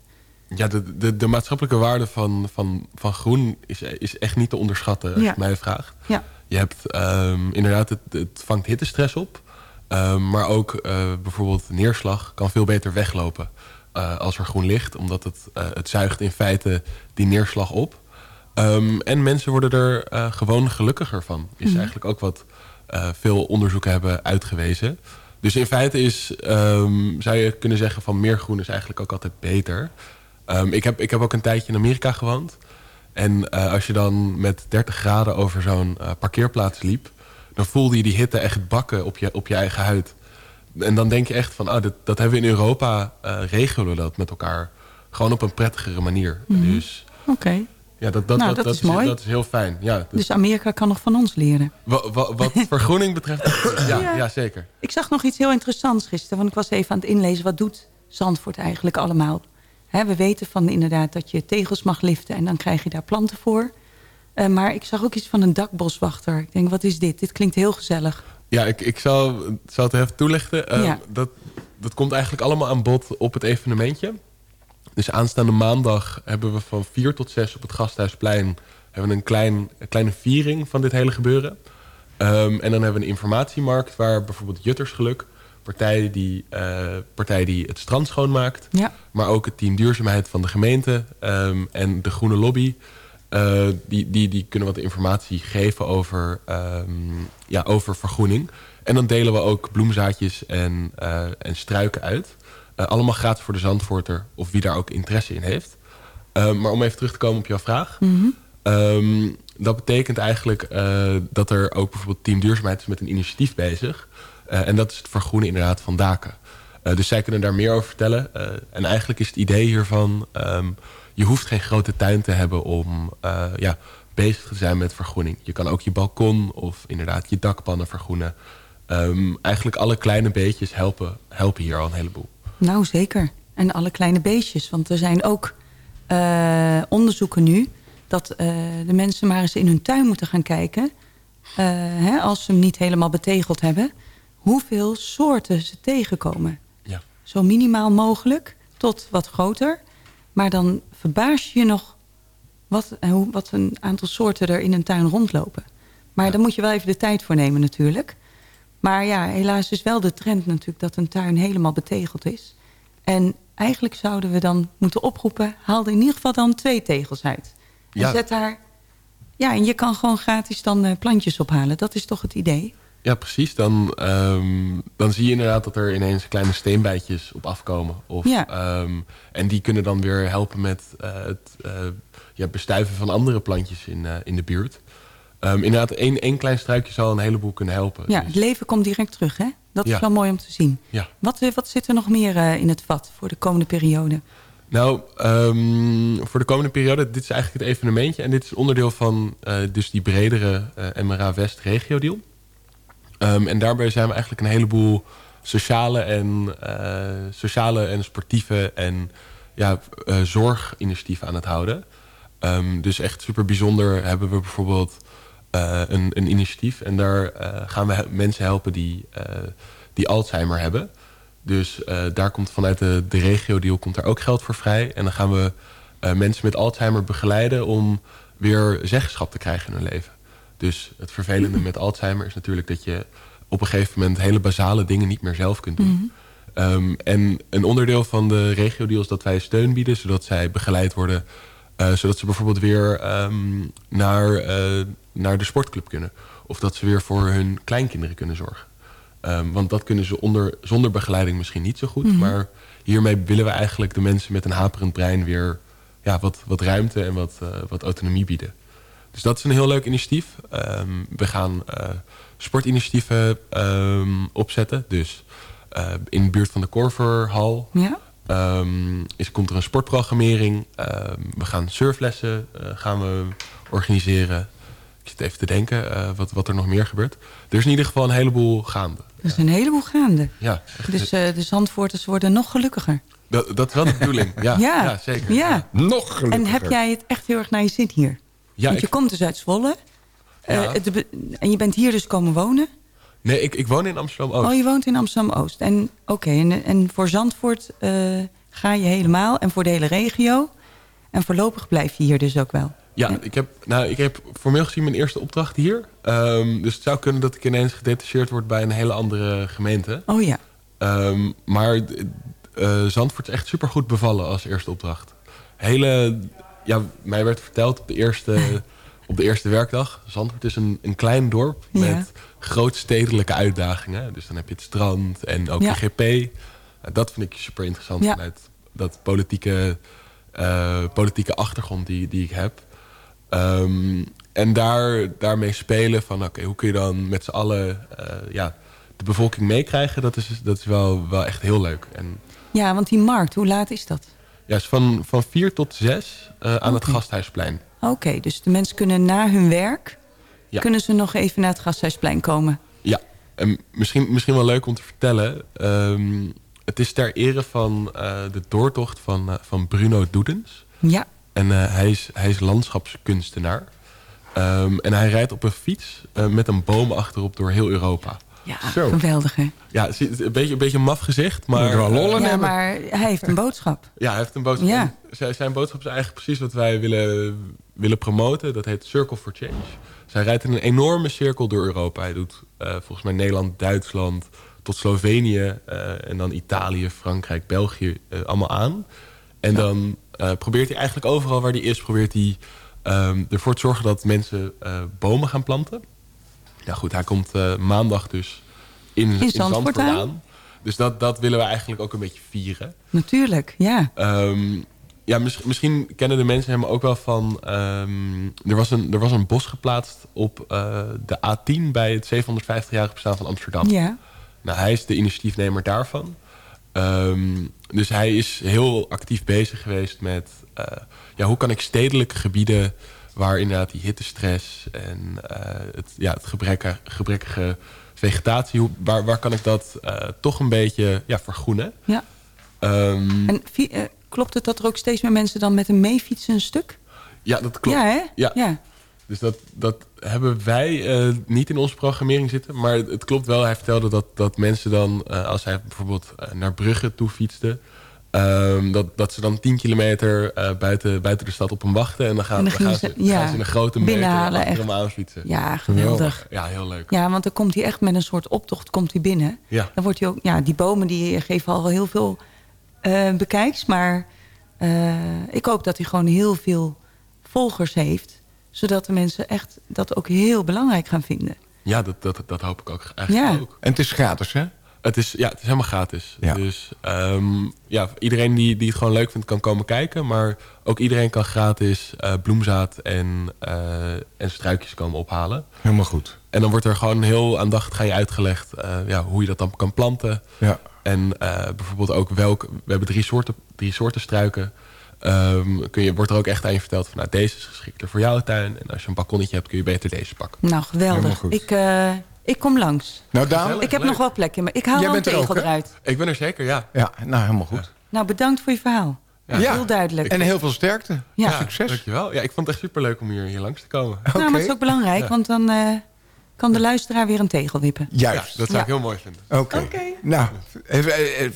Ja, de, de, de maatschappelijke waarde van, van, van groen is, is echt niet te onderschatten, als ja. je mij vraagt. Ja. Je hebt um, inderdaad, het, het vangt hittestress op... Um, maar ook uh, bijvoorbeeld neerslag kan veel beter weglopen uh, als er groen ligt. Omdat het, uh, het zuigt in feite die neerslag op. Um, en mensen worden er gewoon gelukkiger van. Is mm. eigenlijk ook wat veel onderzoeken hebben uitgewezen. Dus in feite is, um, zou je kunnen zeggen van meer groen is eigenlijk ook altijd beter. Um, ik, heb, ik heb ook een tijdje in Amerika gewoond. En uh, als je dan met 30 graden over zo'n parkeerplaats liep... dan voelde je die hitte echt bakken op je, op je eigen huid. En dan denk je echt van, oh, dat, dat hebben we in Europa, regelen we dat met elkaar. Gewoon op een prettigere manier. Mm. Dus... Oké. Okay. Ja, dat, dat, nou, dat, dat, is mooi. Dat is heel fijn. Ja, dus, dus Amerika kan nog van ons leren. Wat, wat, *laughs* wat vergroening betreft, ja, ja. ja, zeker. Ik zag nog iets heel interessants gisteren. Want ik was even aan het inlezen. Wat doet Zandvoort eigenlijk allemaal? He, we weten van inderdaad dat je tegels mag liften. En dan krijg je daar planten voor. Uh, maar ik zag ook iets van een dakboswachter. Ik denk, wat is dit? Dit klinkt heel gezellig. Ja, ik, ik zal, zal het even toelichten. Uh, ja. dat, dat komt eigenlijk allemaal aan bod op het evenementje. Dus aanstaande maandag hebben we van 4 tot 6 op het Gasthuisplein... hebben we een, klein, een kleine viering van dit hele gebeuren. Um, en dan hebben we een informatiemarkt waar bijvoorbeeld Juttersgeluk... partij die, uh, partij die het strand schoonmaakt... Ja. maar ook het team duurzaamheid van de gemeente um, en de Groene Lobby... Uh, die, die, die kunnen wat informatie geven over, um, ja, over vergroening. En dan delen we ook bloemzaadjes en, uh, en struiken uit... Allemaal gratis voor de Zandvoorter of wie daar ook interesse in heeft. Maar om even terug te komen op jouw vraag. Mm -hmm. um, dat betekent eigenlijk dat er ook bijvoorbeeld Team Duurzaamheid is met een initiatief bezig. En dat is het vergroenen inderdaad van daken. dus zij kunnen daar meer over vertellen. en eigenlijk is het idee hiervan... Um, je hoeft geen grote tuin te hebben om ja, bezig te zijn met vergroening. Je kan ook je balkon of inderdaad je dakpannen vergroenen. Um, eigenlijk alle kleine beetjes helpen, helpen hier al een heleboel. Nou, zeker. En alle kleine beestjes. Want er zijn ook onderzoeken nu... dat de mensen maar eens in hun tuin moeten gaan kijken... Hè, als ze hem niet helemaal betegeld hebben... hoeveel soorten ze tegenkomen. Ja. Zo minimaal mogelijk, tot wat groter. Maar dan verbaas je je nog... Wat, wat een aantal soorten er in een tuin rondlopen. Maar ja. daar moet je wel even de tijd voor nemen natuurlijk... Maar ja, helaas is wel de trend natuurlijk dat een tuin helemaal betegeld is. En eigenlijk zouden we dan moeten oproepen... haal er in ieder geval dan twee tegels uit. En ja. zet daar... Ja, en je kan gewoon gratis dan uh, plantjes ophalen. Dat is toch het idee? Ja, precies. Dan, um, dan zie je inderdaad dat er ineens kleine steenbijtjes op afkomen. Of, ja. um, en die kunnen dan weer helpen met uh, het uh, ja, bestuiven van andere plantjes in, in de buurt. Um, inderdaad, één, één klein struikje zal een heleboel kunnen helpen. Ja, dus- het leven komt direct terug, hè? Dat is wel mooi om te zien. Ja. Wat, wat zit er nog meer in het vat voor de komende periode? Nou, um, voor de komende periode, dit is eigenlijk het evenementje. En dit is onderdeel van uh, dus die bredere uh, MRA West regio deal. Um, en daarbij zijn we eigenlijk een heleboel sociale en, uh, sociale en sportieve en ja, zorginitiatieven aan het houden. Um, dus echt super bijzonder hebben we bijvoorbeeld een, een, initiatief. En daar gaan we mensen helpen die, die Alzheimer hebben. Dus uh, daar komt vanuit de, de regio-deal ook geld voor vrij. En dan gaan we uh, mensen met Alzheimer begeleiden om weer zeggenschap te krijgen in hun leven. Dus het vervelende met Alzheimer is natuurlijk dat je op een gegeven moment hele basale dingen niet meer zelf kunt doen. Mm -hmm. um, en een onderdeel van de regio-deal is dat wij steun bieden, zodat zij begeleid worden. Uh, zodat ze bijvoorbeeld weer um, naar, naar de sportclub kunnen. Of dat ze weer voor hun kleinkinderen kunnen zorgen. Um, want dat kunnen ze onder, zonder begeleiding misschien niet zo goed. Mm -hmm. Maar hiermee willen we eigenlijk de mensen met een haperend brein weer ja, wat, wat ruimte en wat, uh, wat autonomie bieden. Dus dat is een heel leuk initiatief. Um, we gaan uh, sportinitiatieven um, opzetten. Dus uh, in de buurt van de Korverhal ja. is, komt er een sportprogrammering. we gaan surflessen gaan we organiseren. Ik zit even te denken uh, wat, wat er nog meer gebeurt. Er is in ieder geval een heleboel gaande. Er is een heleboel gaande. Ja, dus uh, de Zandvoorters worden nog gelukkiger. Dat, dat is wel de bedoeling, ja, ja. ja zeker. Ja. Nog gelukkiger. En heb jij het echt heel erg naar je zin hier? Ja, Want je ik... komt dus uit Zwolle. Uh, de, en je bent hier dus komen wonen? Nee, ik, ik woon in Amsterdam-Oost. Oh, je woont in Amsterdam-Oost. En oké, okay, en, en voor Zandvoort ga je helemaal. En voor de hele regio. En voorlopig blijf je hier dus ook wel. Ja, ik heb, nou, ik heb formeel gezien mijn eerste opdracht hier. Um, dus het zou kunnen dat ik ineens gedetacheerd word bij een hele andere gemeente. Oh ja. Um, maar uh, Zandvoort is echt supergoed bevallen als eerste opdracht. Hele, ja, mij werd verteld op de eerste, *laughs* op de eerste werkdag. Zandvoort is een, een klein dorp met ja. grootstedelijke uitdagingen. Dus dan heb je het strand en ook de GP. Dat vind ik super interessant vanuit dat politieke, uh, politieke achtergrond die, die ik heb. Um, en daar, daarmee spelen van oké, okay, hoe kun je dan met z'n allen uh, ja, de bevolking meekrijgen, dat is, dat is wel, wel echt heel leuk. En, Ja, want die markt, hoe laat is dat? Ja, is van, van vier tot zes uh, aan het. Gasthuisplein. Oké, dus de mensen kunnen na hun werk... Ja. kunnen ze nog even naar het Gasthuisplein komen. Ja, en misschien, misschien wel leuk om te vertellen. Um, het is ter ere van uh, de doortocht van, uh, van Bruno Doedens. Ja, En hij, is, hij is landschapskunstenaar. Um, en hij rijdt op een fiets met een boom achterop door heel Europa. Ja Zo. geweldig hè? Ja, een beetje, een beetje een maf gezicht, maar... Er wel in Ja, hebben. maar hij heeft een boodschap. Ja, hij heeft een boodschap. Ja. En Zijn, boodschap is eigenlijk precies wat wij willen, willen promoten. Dat heet Circle for Change. Dus hij rijdt in een enorme cirkel door Europa. Hij doet uh, volgens mij Nederland, Duitsland tot Slovenië... Uh, en dan Italië, Frankrijk, België uh, allemaal aan. En dan uh, probeert hij eigenlijk overal waar hij is... probeert hij um, ervoor te zorgen dat mensen uh, bomen gaan planten. Ja goed, hij komt uh, maandag dus in, in Zandvoort Zandvoort aan. Dus dat, dat willen we eigenlijk ook een beetje vieren. Natuurlijk, ja. Um, ja, mis, misschien kennen de mensen hem ook wel van... Um, er, was een, er was een bos geplaatst op uh, de A10 bij het 750-jarig bestaan van Amsterdam. Ja, Nou, hij is de initiatiefnemer daarvan. Um, dus hij is heel actief bezig geweest met... Uh, ja, hoe kan ik stedelijke gebieden waar inderdaad die hittestress... en uh, het, ja, het gebrek, gebrekkige vegetatie... Hoe, waar, waar kan ik dat uh, toch een beetje ja, vergroenen? ja. Um, En eh, klopt het dat er ook steeds meer mensen dan met een meefietsen een stuk? ja, dat klopt. Ja, hè? Ja. ja. Dus dat, dat hebben wij uh, niet in onze programmering zitten. Maar het, klopt wel. Hij vertelde dat, dat mensen dan, uh, als hij bijvoorbeeld naar Brugge toe fietste... Um, dat, dat ze dan 10 kilometer buiten, buiten de stad op hem wachten. En dan gaan, En dan dan gaan, gingen ze, ze- ja, gaan ze een grote meter achter echt. hem aanfietsen. Ja, geweldig. Ja, heel leuk. Ja, want dan komt hij echt met een soort optocht komt hij binnen. Ja. Dan wordt hij ook, ja, die bomen die geven al wel heel veel uh, bekijks. Maar uh, ik hoop dat hij gewoon heel veel volgers heeft. Zodat de mensen echt dat ook heel belangrijk gaan vinden. Ja, dat, dat, dat hoop ik ook eigenlijk Ja. ook. En het is gratis, hè? Het is, ja, het is helemaal gratis. Dus um, ja, iedereen die, die het gewoon leuk vindt kan komen kijken. Maar ook iedereen kan gratis uh, bloemzaad en, uh, en struikjes komen ophalen. Helemaal goed. En dan wordt er gewoon heel aandachtig aan je uitgelegd uh, ja, hoe je dat dan kan planten. Ja. En bijvoorbeeld ook welk... We hebben drie soorten, drie soorten struiken. Um, kun je, wordt er ook echt aan je verteld van... nou, deze is geschikter voor jouw tuin. En als je een balkonnetje hebt, kun je beter deze pakken. Nou, geweldig. Ik, ik kom langs. Nou, Daan. Ik heb nog wel plekje, maar ik haal wel een tegel eruit. Ik ben er zeker, ja. Ja, nou, helemaal goed. Nou, bedankt voor je verhaal. Ja. Heel duidelijk. En heel veel sterkte. Ja. Succes. Dankjewel. Ja, ik vond het echt superleuk om hier, hier langs te komen. Nou, maar het is ook belangrijk, want dan uh, kan de luisteraar weer een tegel wippen. Juist. dat zou ik heel mooi vinden. Oké. Nou,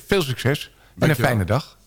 veel succes. En een fijne dag.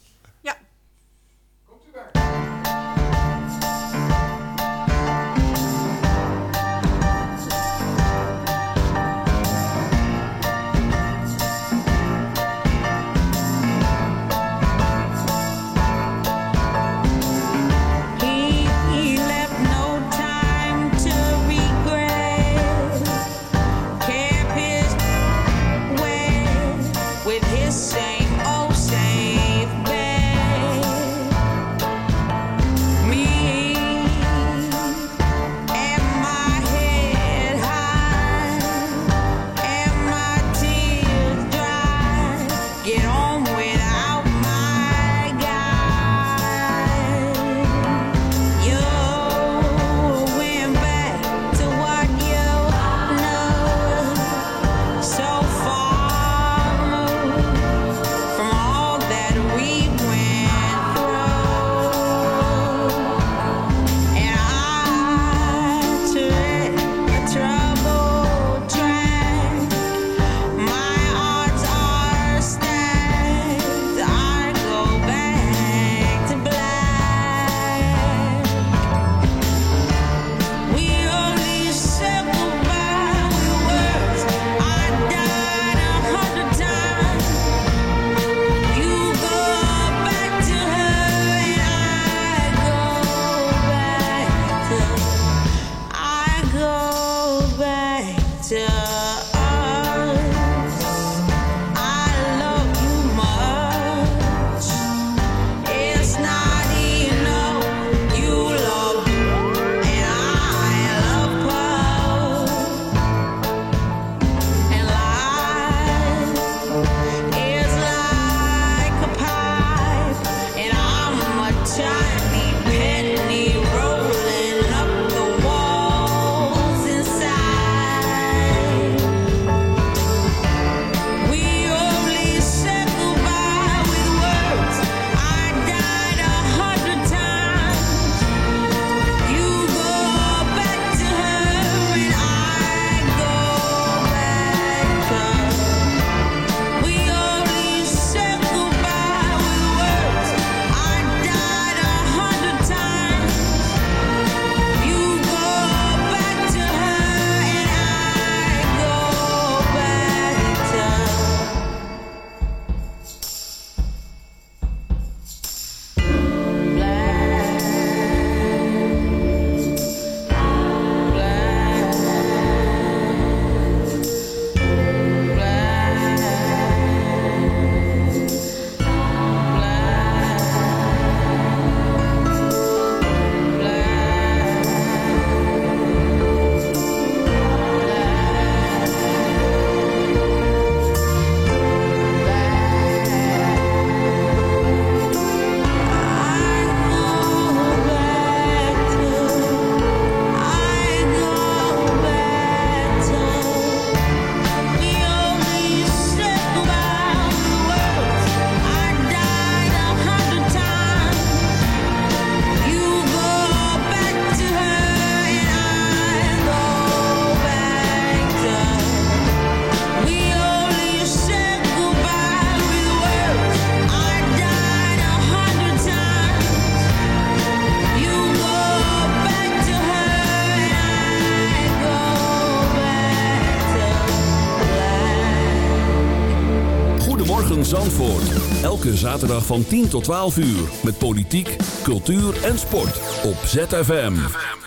Elke zaterdag van 10 tot 12 uur. Met politiek, cultuur en sport. Op ZFM.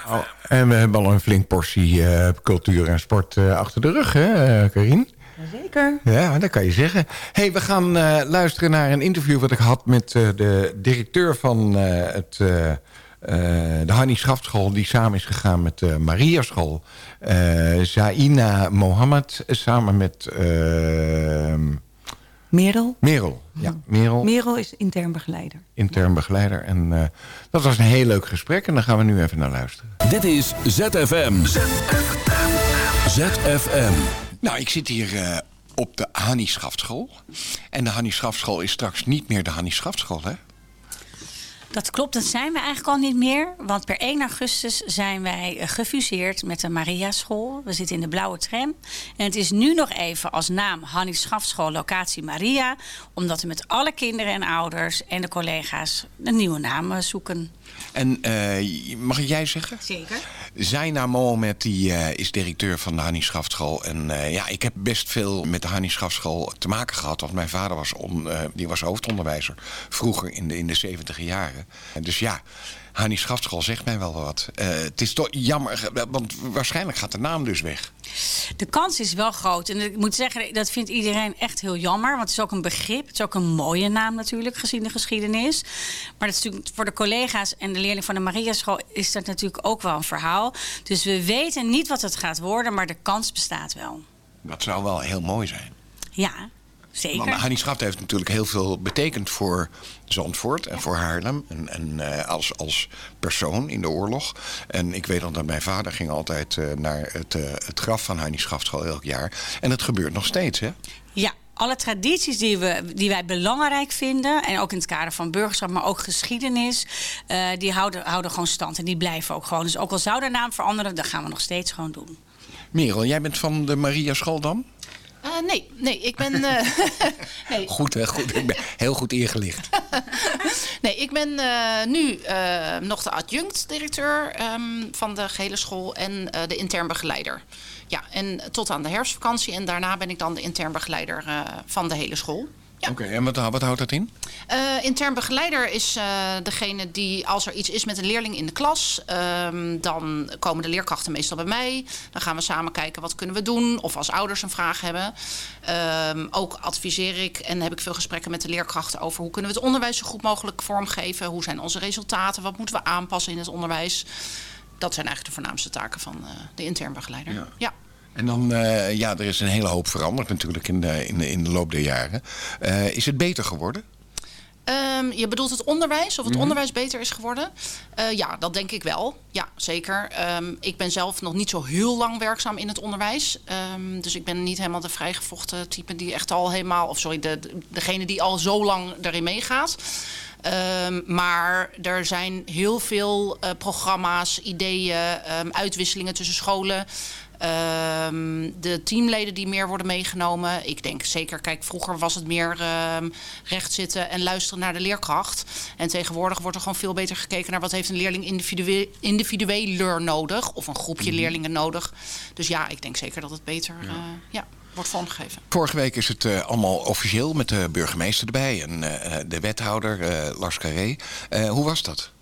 Oh, en we hebben al een flink portie uh, cultuur en sport uh, achter de rug, hè, uh, Karin? Zeker. Ja, dat kan je zeggen. hey, we gaan uh, luisteren naar een interview wat ik had met uh, de directeur van uh, het, de Hanni Schaftschool... die samen is gegaan met de Maria School. Zaina Mohammed samen met... Merel. Merel, ja. Merel. Merel is intern begeleider. Intern begeleider. En uh, dat was een heel leuk gesprek. En daar gaan we nu even naar luisteren. Dit is ZFM. ZFM. ZFM. Nou, ik zit hier uh, op de Hannie Schaftschool. En de Hannie Schaftschool is straks niet meer de Hannie Schaftschool, hè? Dat klopt, dat zijn we eigenlijk al niet meer. Want per 1 augustus zijn wij eh, gefuseerd met de Maria School. We zitten in de blauwe tram. En het is nu nog even als naam Hannie Schafschool locatie Maria. Omdat we met alle kinderen en ouders en de collega's een nieuwe naam zoeken. En uh, mag ik jij zeggen? Zeker. Zaina Mohamed die, uh, is directeur van de Hannie Schaftschool. En uh, ja, ik heb best veel met de Hannie Schaftschool te maken gehad. Want mijn vader was, on, die was hoofdonderwijzer vroeger in de, in de 70 jaren. En dus ja, Hannie Schaftschool zegt mij wel wat. het is toch jammer, want waarschijnlijk gaat de naam dus weg. De kans is wel groot. En ik moet zeggen, dat vindt iedereen echt heel jammer. Want het is ook een begrip. Het is ook een mooie naam natuurlijk, gezien de geschiedenis. Maar dat is natuurlijk voor de collega's en de leerling van de Maria School... is dat natuurlijk ook wel een verhaal. Dus we weten niet wat het gaat worden, maar de kans bestaat wel. Dat zou wel heel mooi zijn. Ja, Zeker. Hannie Schaft heeft natuurlijk heel veel betekend voor Zandvoort en voor Haarlem. En, en uh, als, als persoon in de oorlog. En ik weet nog dat mijn vader ging altijd uh, naar het, uh, het graf van Hannie Schaftschool elk jaar. En dat gebeurt nog steeds, hè? Ja, alle tradities die, we, die wij belangrijk vinden... en ook in het kader van burgerschap, maar ook geschiedenis... Uh, die houden, houden gewoon stand en die blijven ook gewoon. Dus ook al zou de naam veranderen, dat gaan we nog steeds gewoon doen. Merel, jij bent van de Maria School dan? Uh, nee, nee, ik ben. Uh, *laughs* nee. Goed, hè, goed. Ik ben heel goed ingelicht. *laughs* nee, ik ben uh, nu nog de adjunct-directeur um, van de gehele school en de intern begeleider. Ja, en tot aan de herfstvakantie. En daarna ben ik dan de intern begeleider van de hele school. Ja. Oké, okay, en wat, wat, houdt dat in? Uh, intern begeleider is uh, degene die, als er iets is met een leerling in de klas... Um, dan komen de leerkrachten meestal bij mij. Dan gaan we samen kijken wat kunnen we doen. Of als ouders een vraag hebben. Um, ook adviseer ik en heb ik veel gesprekken met de leerkrachten... over hoe kunnen we het onderwijs zo goed mogelijk vormgeven. Hoe zijn onze resultaten? Wat moeten we aanpassen in het onderwijs? Dat zijn eigenlijk de voornaamste taken van uh, de intern begeleider. ja. ja. En dan, uh, ja, er is een hele hoop veranderd natuurlijk in de, in de, in de loop der jaren. Uh, is het beter geworden? Um, je bedoelt het onderwijs, of het mm -hmm. onderwijs beter is geworden? Uh, ja, dat denk ik wel. Ja, zeker. Um, ik ben zelf nog niet zo heel lang werkzaam in het onderwijs. Um, dus ik ben niet helemaal de vrijgevochten type die echt al helemaal... of sorry, de, de, degene die al zo lang erin meegaat. Um, maar er zijn heel veel uh, programma's, ideeën, um, uitwisselingen tussen scholen. Um, de teamleden die meer worden meegenomen. Ik denk zeker, kijk, vroeger was het meer um, recht zitten en luisteren naar de leerkracht. En tegenwoordig wordt er gewoon veel beter gekeken naar wat heeft een leerling individue individueler nodig. Of een groepje -hmm. leerlingen nodig. Dus ja, ik denk zeker dat het beter ja. Uh, ja, wordt vormgegeven. Vorige week is het uh, allemaal officieel met de burgemeester erbij en uh, de wethouder Lars Carré. hoe was dat?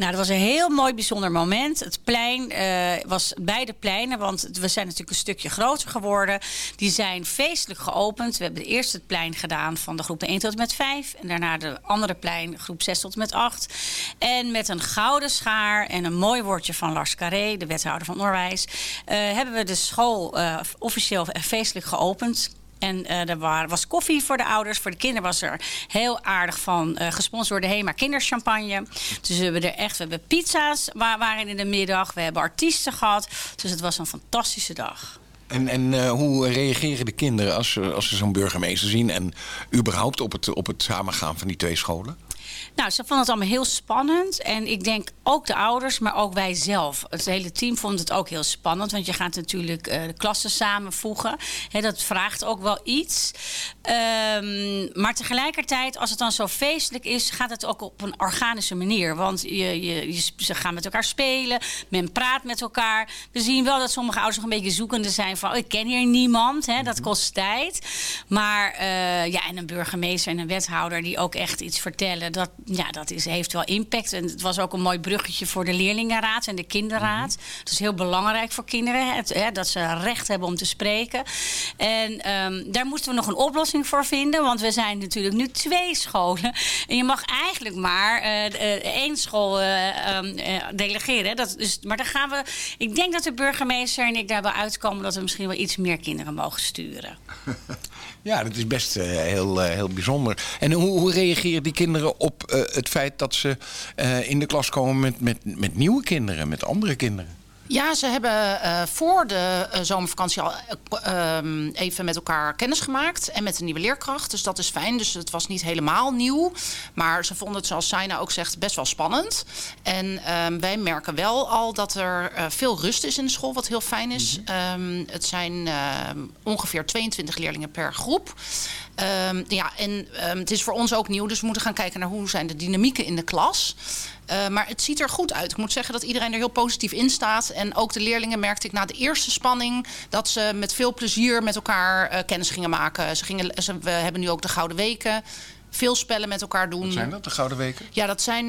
Nou, dat was een heel mooi bijzonder moment. Het plein uh, was beide pleinen, want we zijn natuurlijk een stukje groter geworden. Die zijn feestelijk geopend. We hebben eerst het plein gedaan van de groep 1 tot met 5. En daarna de andere plein, groep 6 tot met 8. En met een gouden schaar en een mooi woordje van Lars Carré, de wethouder van onderwijs, uh, hebben we de school uh, officieel feestelijk geopend. En uh, er was koffie voor de ouders. Voor de kinderen was er heel aardig van uh, gesponsorde HEMA kinderchampagne. Dus we hebben er echt, we hebben pizza's waar, waren in de middag. We hebben artiesten gehad. Dus het was een fantastische dag. En, en uh, hoe reageren de kinderen als, als ze zo'n burgemeester zien... en überhaupt op het, op het samengaan van die twee scholen? Nou, ze vonden het allemaal heel spannend. En ik denk ook de ouders, maar ook wij zelf. Het hele team vond het ook heel spannend. Want je gaat natuurlijk uh, de klassen samenvoegen. He, dat vraagt ook wel iets. Um, maar tegelijkertijd, als het dan zo feestelijk is... gaat het ook op een organische manier. Want je, je, je, ze gaan met elkaar spelen. Men praat met elkaar. We zien wel dat sommige ouders nog een beetje zoekende zijn... van oh, ik ken hier niemand. Dat kost tijd. Maar uh, ja, en een burgemeester en een wethouder... die ook echt iets vertellen... Dat, ja, dat is, heeft wel impact. En het was ook een mooi bruggetje voor de leerlingenraad en de kinderraad. Mm Het is heel belangrijk voor kinderen het, hè, dat ze recht hebben om te spreken. En um, daar moesten we nog een oplossing voor vinden. Want we zijn natuurlijk nu twee *laughs* scholen. En je mag eigenlijk maar uh, één school uh, um, delegeren. Dat, dus, maar dan gaan we. Ik denk dat de burgemeester en ik daarbij uitkomen dat we misschien wel iets meer kinderen mogen sturen. *laughs* Ja, dat is best uh, heel, uh, heel bijzonder. En hoe, hoe, reageren die kinderen op uh, het feit dat ze in de klas komen met, met, met nieuwe kinderen, met andere kinderen? Ja, ze hebben uh, voor de uh, zomervakantie al uh, even met elkaar kennis gemaakt. En met een nieuwe leerkracht. Dus dat is fijn. Dus het was niet helemaal nieuw. Maar ze vonden het, zoals Saina ook zegt, best wel spannend. En ehm, wij merken wel al dat er veel rust is in de school, wat heel fijn is. Mm -hmm. het zijn ongeveer 22 leerlingen per groep. Um, ja, en um, het is voor ons ook nieuw, dus we moeten gaan kijken naar hoe zijn de dynamieken in de klas. Uh, maar het ziet er goed uit. Ik moet zeggen dat iedereen er heel positief in staat. En ook de leerlingen merkte ik na de eerste spanning dat ze met veel plezier met elkaar uh, kennis gingen maken. Ze gingen, we hebben nu ook de Gouden Weken veel spellen met elkaar doen. Wat zijn dat, de Gouden Weken? Ja, dat zijn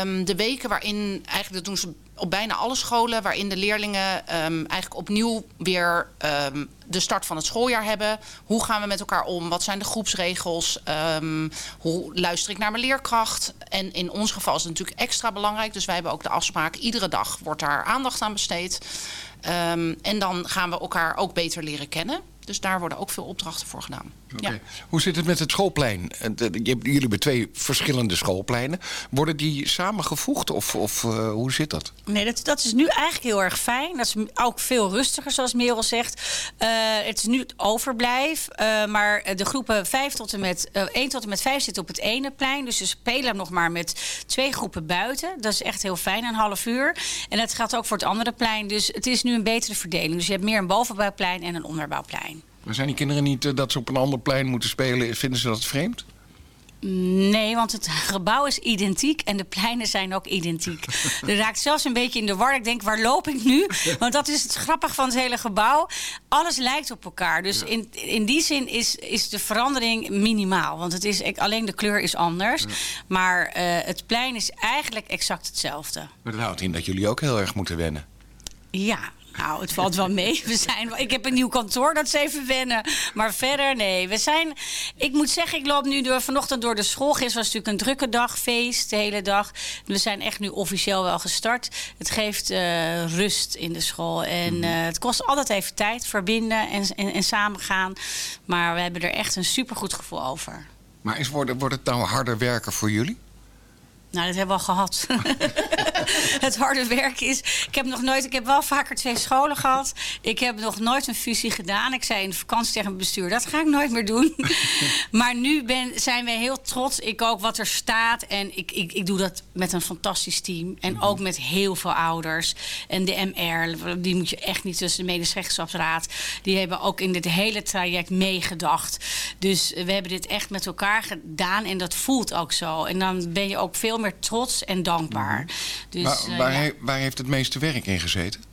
um, de weken waarin, eigenlijk dat doen ze op bijna alle scholen... waarin de leerlingen um, eigenlijk opnieuw weer um, de start van het schooljaar hebben. Hoe gaan we met elkaar om? Wat zijn de groepsregels? hoe luister ik naar mijn leerkracht? En in ons geval is het natuurlijk extra belangrijk. Dus wij hebben ook de afspraak, iedere dag wordt daar aandacht aan besteed. en dan gaan we elkaar ook beter leren kennen. Dus daar worden ook veel opdrachten voor gedaan. Okay. Ja. Hoe zit het met het schoolplein? Jullie hebben twee verschillende schoolpleinen. Worden die samengevoegd of, of uh, hoe zit dat? Nee, dat, dat is nu eigenlijk heel erg fijn. Dat is ook veel rustiger, zoals Merel zegt. Uh, het is nu het overblijf. Uh, maar de groepen 5 tot en met, 1 tot en met 5 zitten op het ene plein. Dus ze spelen nog maar met twee groepen buiten. Dat is echt heel fijn, een half uur. En dat geldt ook voor het andere plein. Dus het is nu een betere verdeling. Dus je hebt meer een bovenbouwplein en een onderbouwplein. Maar zijn die kinderen niet uh, dat ze op een ander plein moeten spelen? Vinden ze dat vreemd? Nee, want het *laughs* gebouw is identiek en de pleinen zijn ook identiek. *laughs* er raakt zelfs een beetje in de war. Ik denk, waar loop ik nu? Want dat is het grappige van het hele gebouw. Alles lijkt op elkaar. Dus in, in die zin is, is de verandering minimaal. Want het is, alleen de kleur is anders. Maar uh, het plein is eigenlijk exact hetzelfde. Maar dat houdt in dat jullie ook heel erg moeten wennen. Ja, nou, het valt wel mee. We zijn, ik heb een nieuw kantoor, dat is even wennen. Maar verder, nee. We zijn, ik moet zeggen, ik loop nu door, vanochtend door de school. Gisteren was natuurlijk een drukke dag, feest, de hele dag. We zijn echt nu officieel wel gestart. Het geeft uh, rust in de school. En uh, het kost altijd even tijd, verbinden en, en, en samengaan. Maar we hebben er echt een supergoed gevoel over. Maar is, wordt, wordt het nou harder werken voor jullie? Nou, dat hebben we al gehad. *laughs* het harde werk is. Ik heb nog nooit. Ik heb wel vaker twee scholen gehad. Ik heb nog nooit een fusie gedaan. Ik zei in de vakantie tegen het bestuur: dat ga ik nooit meer doen. *laughs* maar nu ben, zijn we heel trots. Ik ook wat er staat. En ik, ik, ik doe dat met een fantastisch team. En ook met heel veel ouders. En de MR, die moet je echt niet tussen de medezeggenschapsraad. Die hebben ook in dit hele traject meegedacht. Dus we hebben dit echt met elkaar gedaan. En dat voelt ook zo. En dan ben je ook veel meer trots en dankbaar. Dus, waar, uh, waar, ja. he, waar, heeft het meeste werk in gezeten?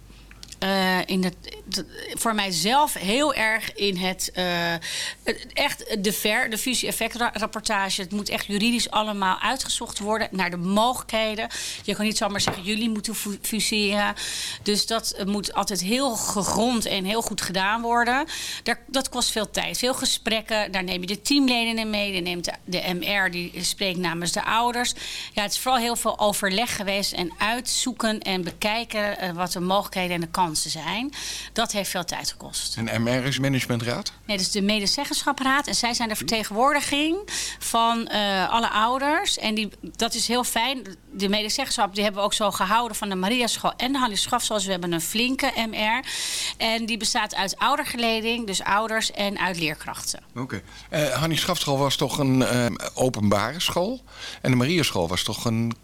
Uh, in het, voor mijzelf heel erg in het uh, echt de ver, de fusie-effectrapportage. Het moet echt juridisch allemaal uitgezocht worden naar de mogelijkheden. Je kan niet zomaar zeggen, jullie moeten fuseren. Dus dat moet altijd heel gegrond en heel goed gedaan worden. Daar, dat kost veel tijd, veel gesprekken. Daar neem je de teamleden in mee. Dan neemt de, MR, die spreekt namens de ouders. Ja, het is vooral heel veel overleg geweest en uitzoeken en bekijken wat de mogelijkheden en de kansen zijn. Dat heeft veel tijd gekost. En MR is managementraad? Nee, dat is de medezeggenschapsraad. En zij zijn de vertegenwoordiging van uh, alle ouders. En die, dat is heel fijn. De medezeggenschap die hebben we ook zo gehouden van de Maria School en de Hallie Schafschool. Dus we hebben een flinke MR. En die bestaat uit oudergeleding, dus ouders en uit leerkrachten. Oké. Okay. Uh, Hannie Schafschool was toch een uh, openbare school. En de Maria School was toch een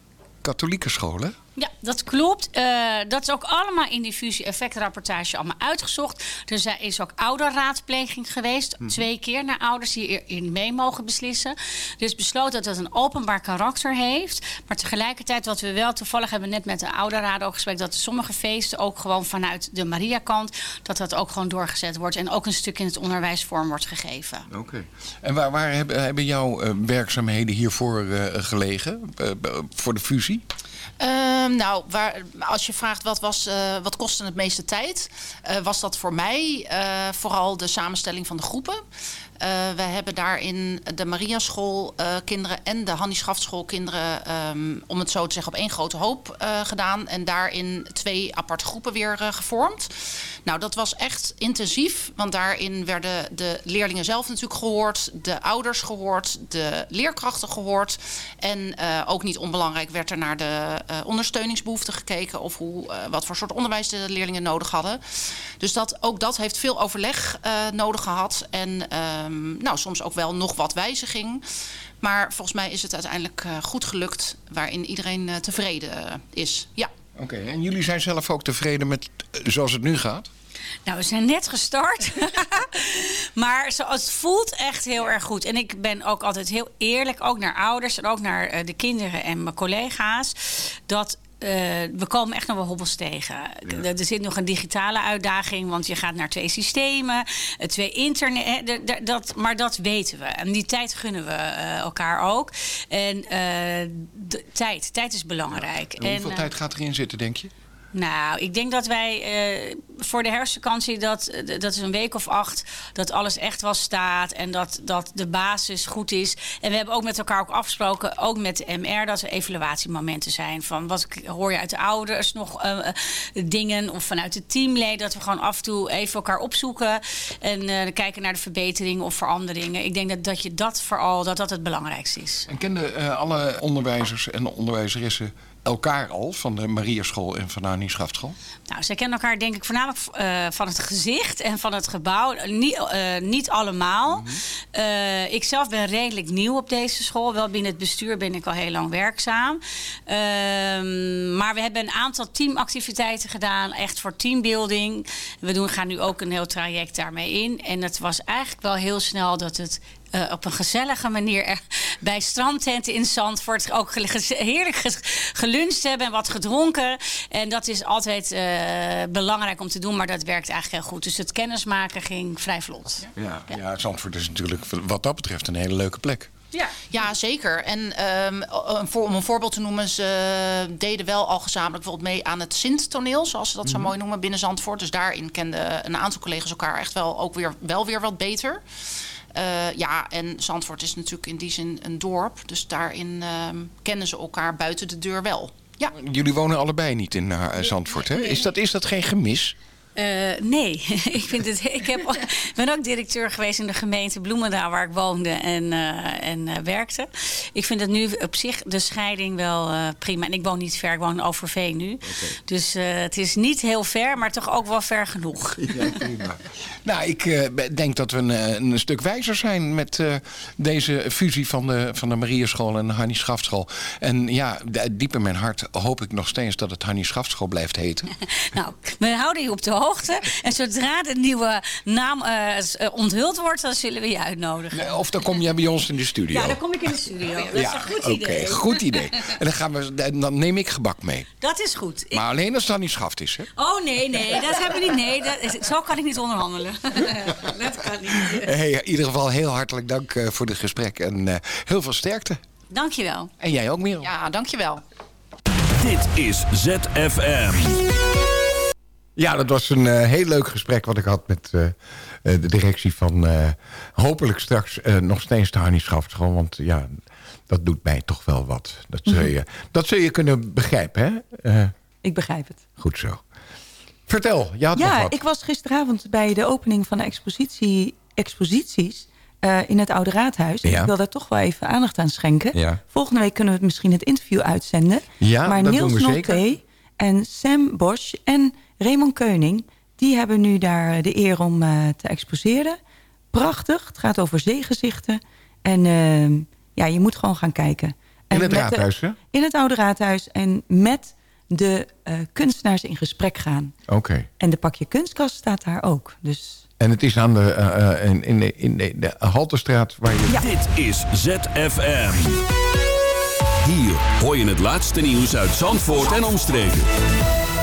katholieke school, hè? Ja, dat klopt. Uh, dat is ook allemaal in die fusie-effectrapportage allemaal uitgezocht. Er is ook ouderraadpleging geweest. Mhm. Twee keer naar ouders die hierin mee mogen beslissen. Is besloten dat het een openbaar karakter heeft. Maar tegelijkertijd, wat we wel toevallig hebben net met de ouderraden ook gesproken... dat sommige feesten ook gewoon vanuit de Maria-kant... dat dat ook gewoon doorgezet wordt. En ook een stuk in het onderwijsvorm wordt gegeven. Oké. En waar, waar hebben, hebben jouw uh, werkzaamheden hiervoor uh, gelegen? voor de fusie? Ehm, nou, waar, als je vraagt wat, was, uh, wat kostte het meeste tijd, uh, was dat voor mij uh, vooral de samenstelling van de groepen. Uh, we hebben daar in de Mariaschool uh, kinderen en de Hannie Schaftschool kinderen, um, om het zo te zeggen, op één grote hoop uh, gedaan. En daarin twee aparte groepen weer gevormd. Nou, dat was echt intensief, want daarin werden de leerlingen zelf natuurlijk gehoord, de ouders gehoord, de leerkrachten gehoord. En ook niet onbelangrijk werd er naar de ondersteuningsbehoeften gekeken of hoe, wat voor soort onderwijs de leerlingen nodig hadden. Dus dat, ook dat heeft veel overleg nodig gehad. En Um, nou, soms ook wel nog wat wijziging. Maar volgens mij is het uiteindelijk uh, goed gelukt waarin iedereen uh, tevreden is. Ja. Oké, okay, en jullie zijn zelf ook tevreden met zoals het nu gaat? Nou, we zijn net gestart. *laughs* maar zoals het voelt echt heel erg goed. En ik ben ook altijd heel eerlijk, ook naar ouders en ook naar de kinderen en mijn collega's. Dat uh, we komen echt nog wel hobbels tegen. Er zit nog een digitale uitdaging, want je gaat naar twee systemen, eh, twee internet. dat, maar dat weten we. En die tijd gunnen we uh, elkaar ook. En de, tijd, tijd is belangrijk. En hoeveel en, tijd gaat erin zitten, denk je? Nou, ik denk dat wij uh, voor de herfstvakantie, dat, eh, dat is een week of acht, dat alles echt wel staat en dat, dat de basis goed is. En we hebben ook met elkaar ook afgesproken, ook met de MR, dat er evaluatiemomenten zijn. Van wat hoor je uit de ouders nog uh, dingen of vanuit het teamleden, dat we gewoon af en toe even elkaar opzoeken en kijken naar de verbeteringen of veranderingen. Ik denk dat, dat je dat vooral, dat dat het belangrijkste is. En kenden alle onderwijzers en onderwijzeressen elkaar al van de Mariaschool en van de Annie Schaftschool? Nou, zij kennen elkaar denk ik voornamelijk uh, van het gezicht en van het gebouw. Niet, uh, niet allemaal. Mm -hmm. uh, ik zelf ben redelijk nieuw op deze school. Wel binnen het bestuur ben ik al heel lang werkzaam. Ehm, maar we hebben een aantal teamactiviteiten gedaan. Echt voor teambuilding. We doen, gaan nu ook een heel traject daarmee in. En het was eigenlijk wel heel snel dat het uh, op een gezellige manier bij strandtenten in Zandvoort ook heerlijk geluncht hebben en wat gedronken. En dat is altijd uh, belangrijk om te doen, maar dat werkt eigenlijk heel goed. Dus het kennismaken ging vrij vlot. Ja, ja. ja Zandvoort is natuurlijk wat dat betreft een hele leuke plek. Ja. ja, zeker. En um, om een voorbeeld te noemen, ze deden wel al gezamenlijk bijvoorbeeld mee aan het Sint-toneel, zoals ze dat zo mhm. mooi noemen, binnen Zandvoort. Dus daarin kenden een aantal collega's elkaar echt wel ook weer, wel weer wat beter. Uh, ja, en Zandvoort is natuurlijk in die zin een dorp. Dus daarin uh, kennen ze elkaar buiten de deur wel. Ja. Jullie wonen allebei niet in uh, Zandvoort, hè? Is dat, is dat geen gemis? Uh, nee, *laughs* ik, vind het, ik heb, ben ook directeur geweest in de gemeente Bloemendaal... waar ik woonde en, uh, en uh, werkte. Ik vind het nu op zich de scheiding wel prima. En ik woon niet ver, ik woon in Overveen nu. Okay. Dus het is niet heel ver, maar toch ook wel ver genoeg. *laughs* Ja, prima. *laughs* nou, ik denk dat we een, een, stuk wijzer zijn... met deze fusie van de, van de Marieschool en de Hannie Schaftschool. En ja, diep in mijn hart hoop ik nog steeds... dat het Hannie Schaftschool blijft heten. nou, we houden je op de hoogte hoogte. En zodra de nieuwe naam uh, onthuld wordt, dan zullen we je uitnodigen. Of dan kom jij bij ons in de studio. Ja, dan kom ik in de studio. Dat is een goed idee. Oké, goed idee. En dan, gaan we, dan neem ik gebak mee. Dat is goed. Maar alleen als het dan niet schaft is, hè? Oh, nee, nee. Dat hebben we niet. Nee, dat zo kan ik niet onderhandelen. *laughs* dat kan niet. Hey, in ieder geval heel hartelijk dank uh, voor het gesprek. En heel veel sterkte. Dankjewel. En jij ook, Merel. Ja, dankjewel. Dit is ZFM. Ja, dat was een uh, heel leuk gesprek wat ik had met uh, de directie van uh, hopelijk straks nog steeds de Schaftschool. Want ja, dat doet mij toch wel wat. Dat zul je, dat zul je kunnen begrijpen, hè? ik begrijp het. Goed zo. Vertel, je had ja, nog wat. ik was gisteravond bij de opening van de expositie, exposities in het Oude Raadhuis. Ja. Ik wil daar toch wel even aandacht aan schenken. Ja. Volgende week kunnen we misschien het interview uitzenden. Ja, maar dat Niels doen we zeker. en Sam Bosch en Raymond Keuning, die hebben nu daar de eer om uh, te exposeren. Prachtig, het gaat over zeegezichten. En uh, ja, je moet gewoon gaan kijken. En in het raadhuis, hè? In het oude raadhuis. En met de uh, kunstenaars in gesprek gaan. Oké. En de pakje kunstkast staat daar ook. Dus... En het is aan de, uh, in, in, de, in de, de Halterstraat waar je... Ja. Dit is ZFM. Hier hoor je het laatste nieuws uit Zandvoort en omstreken.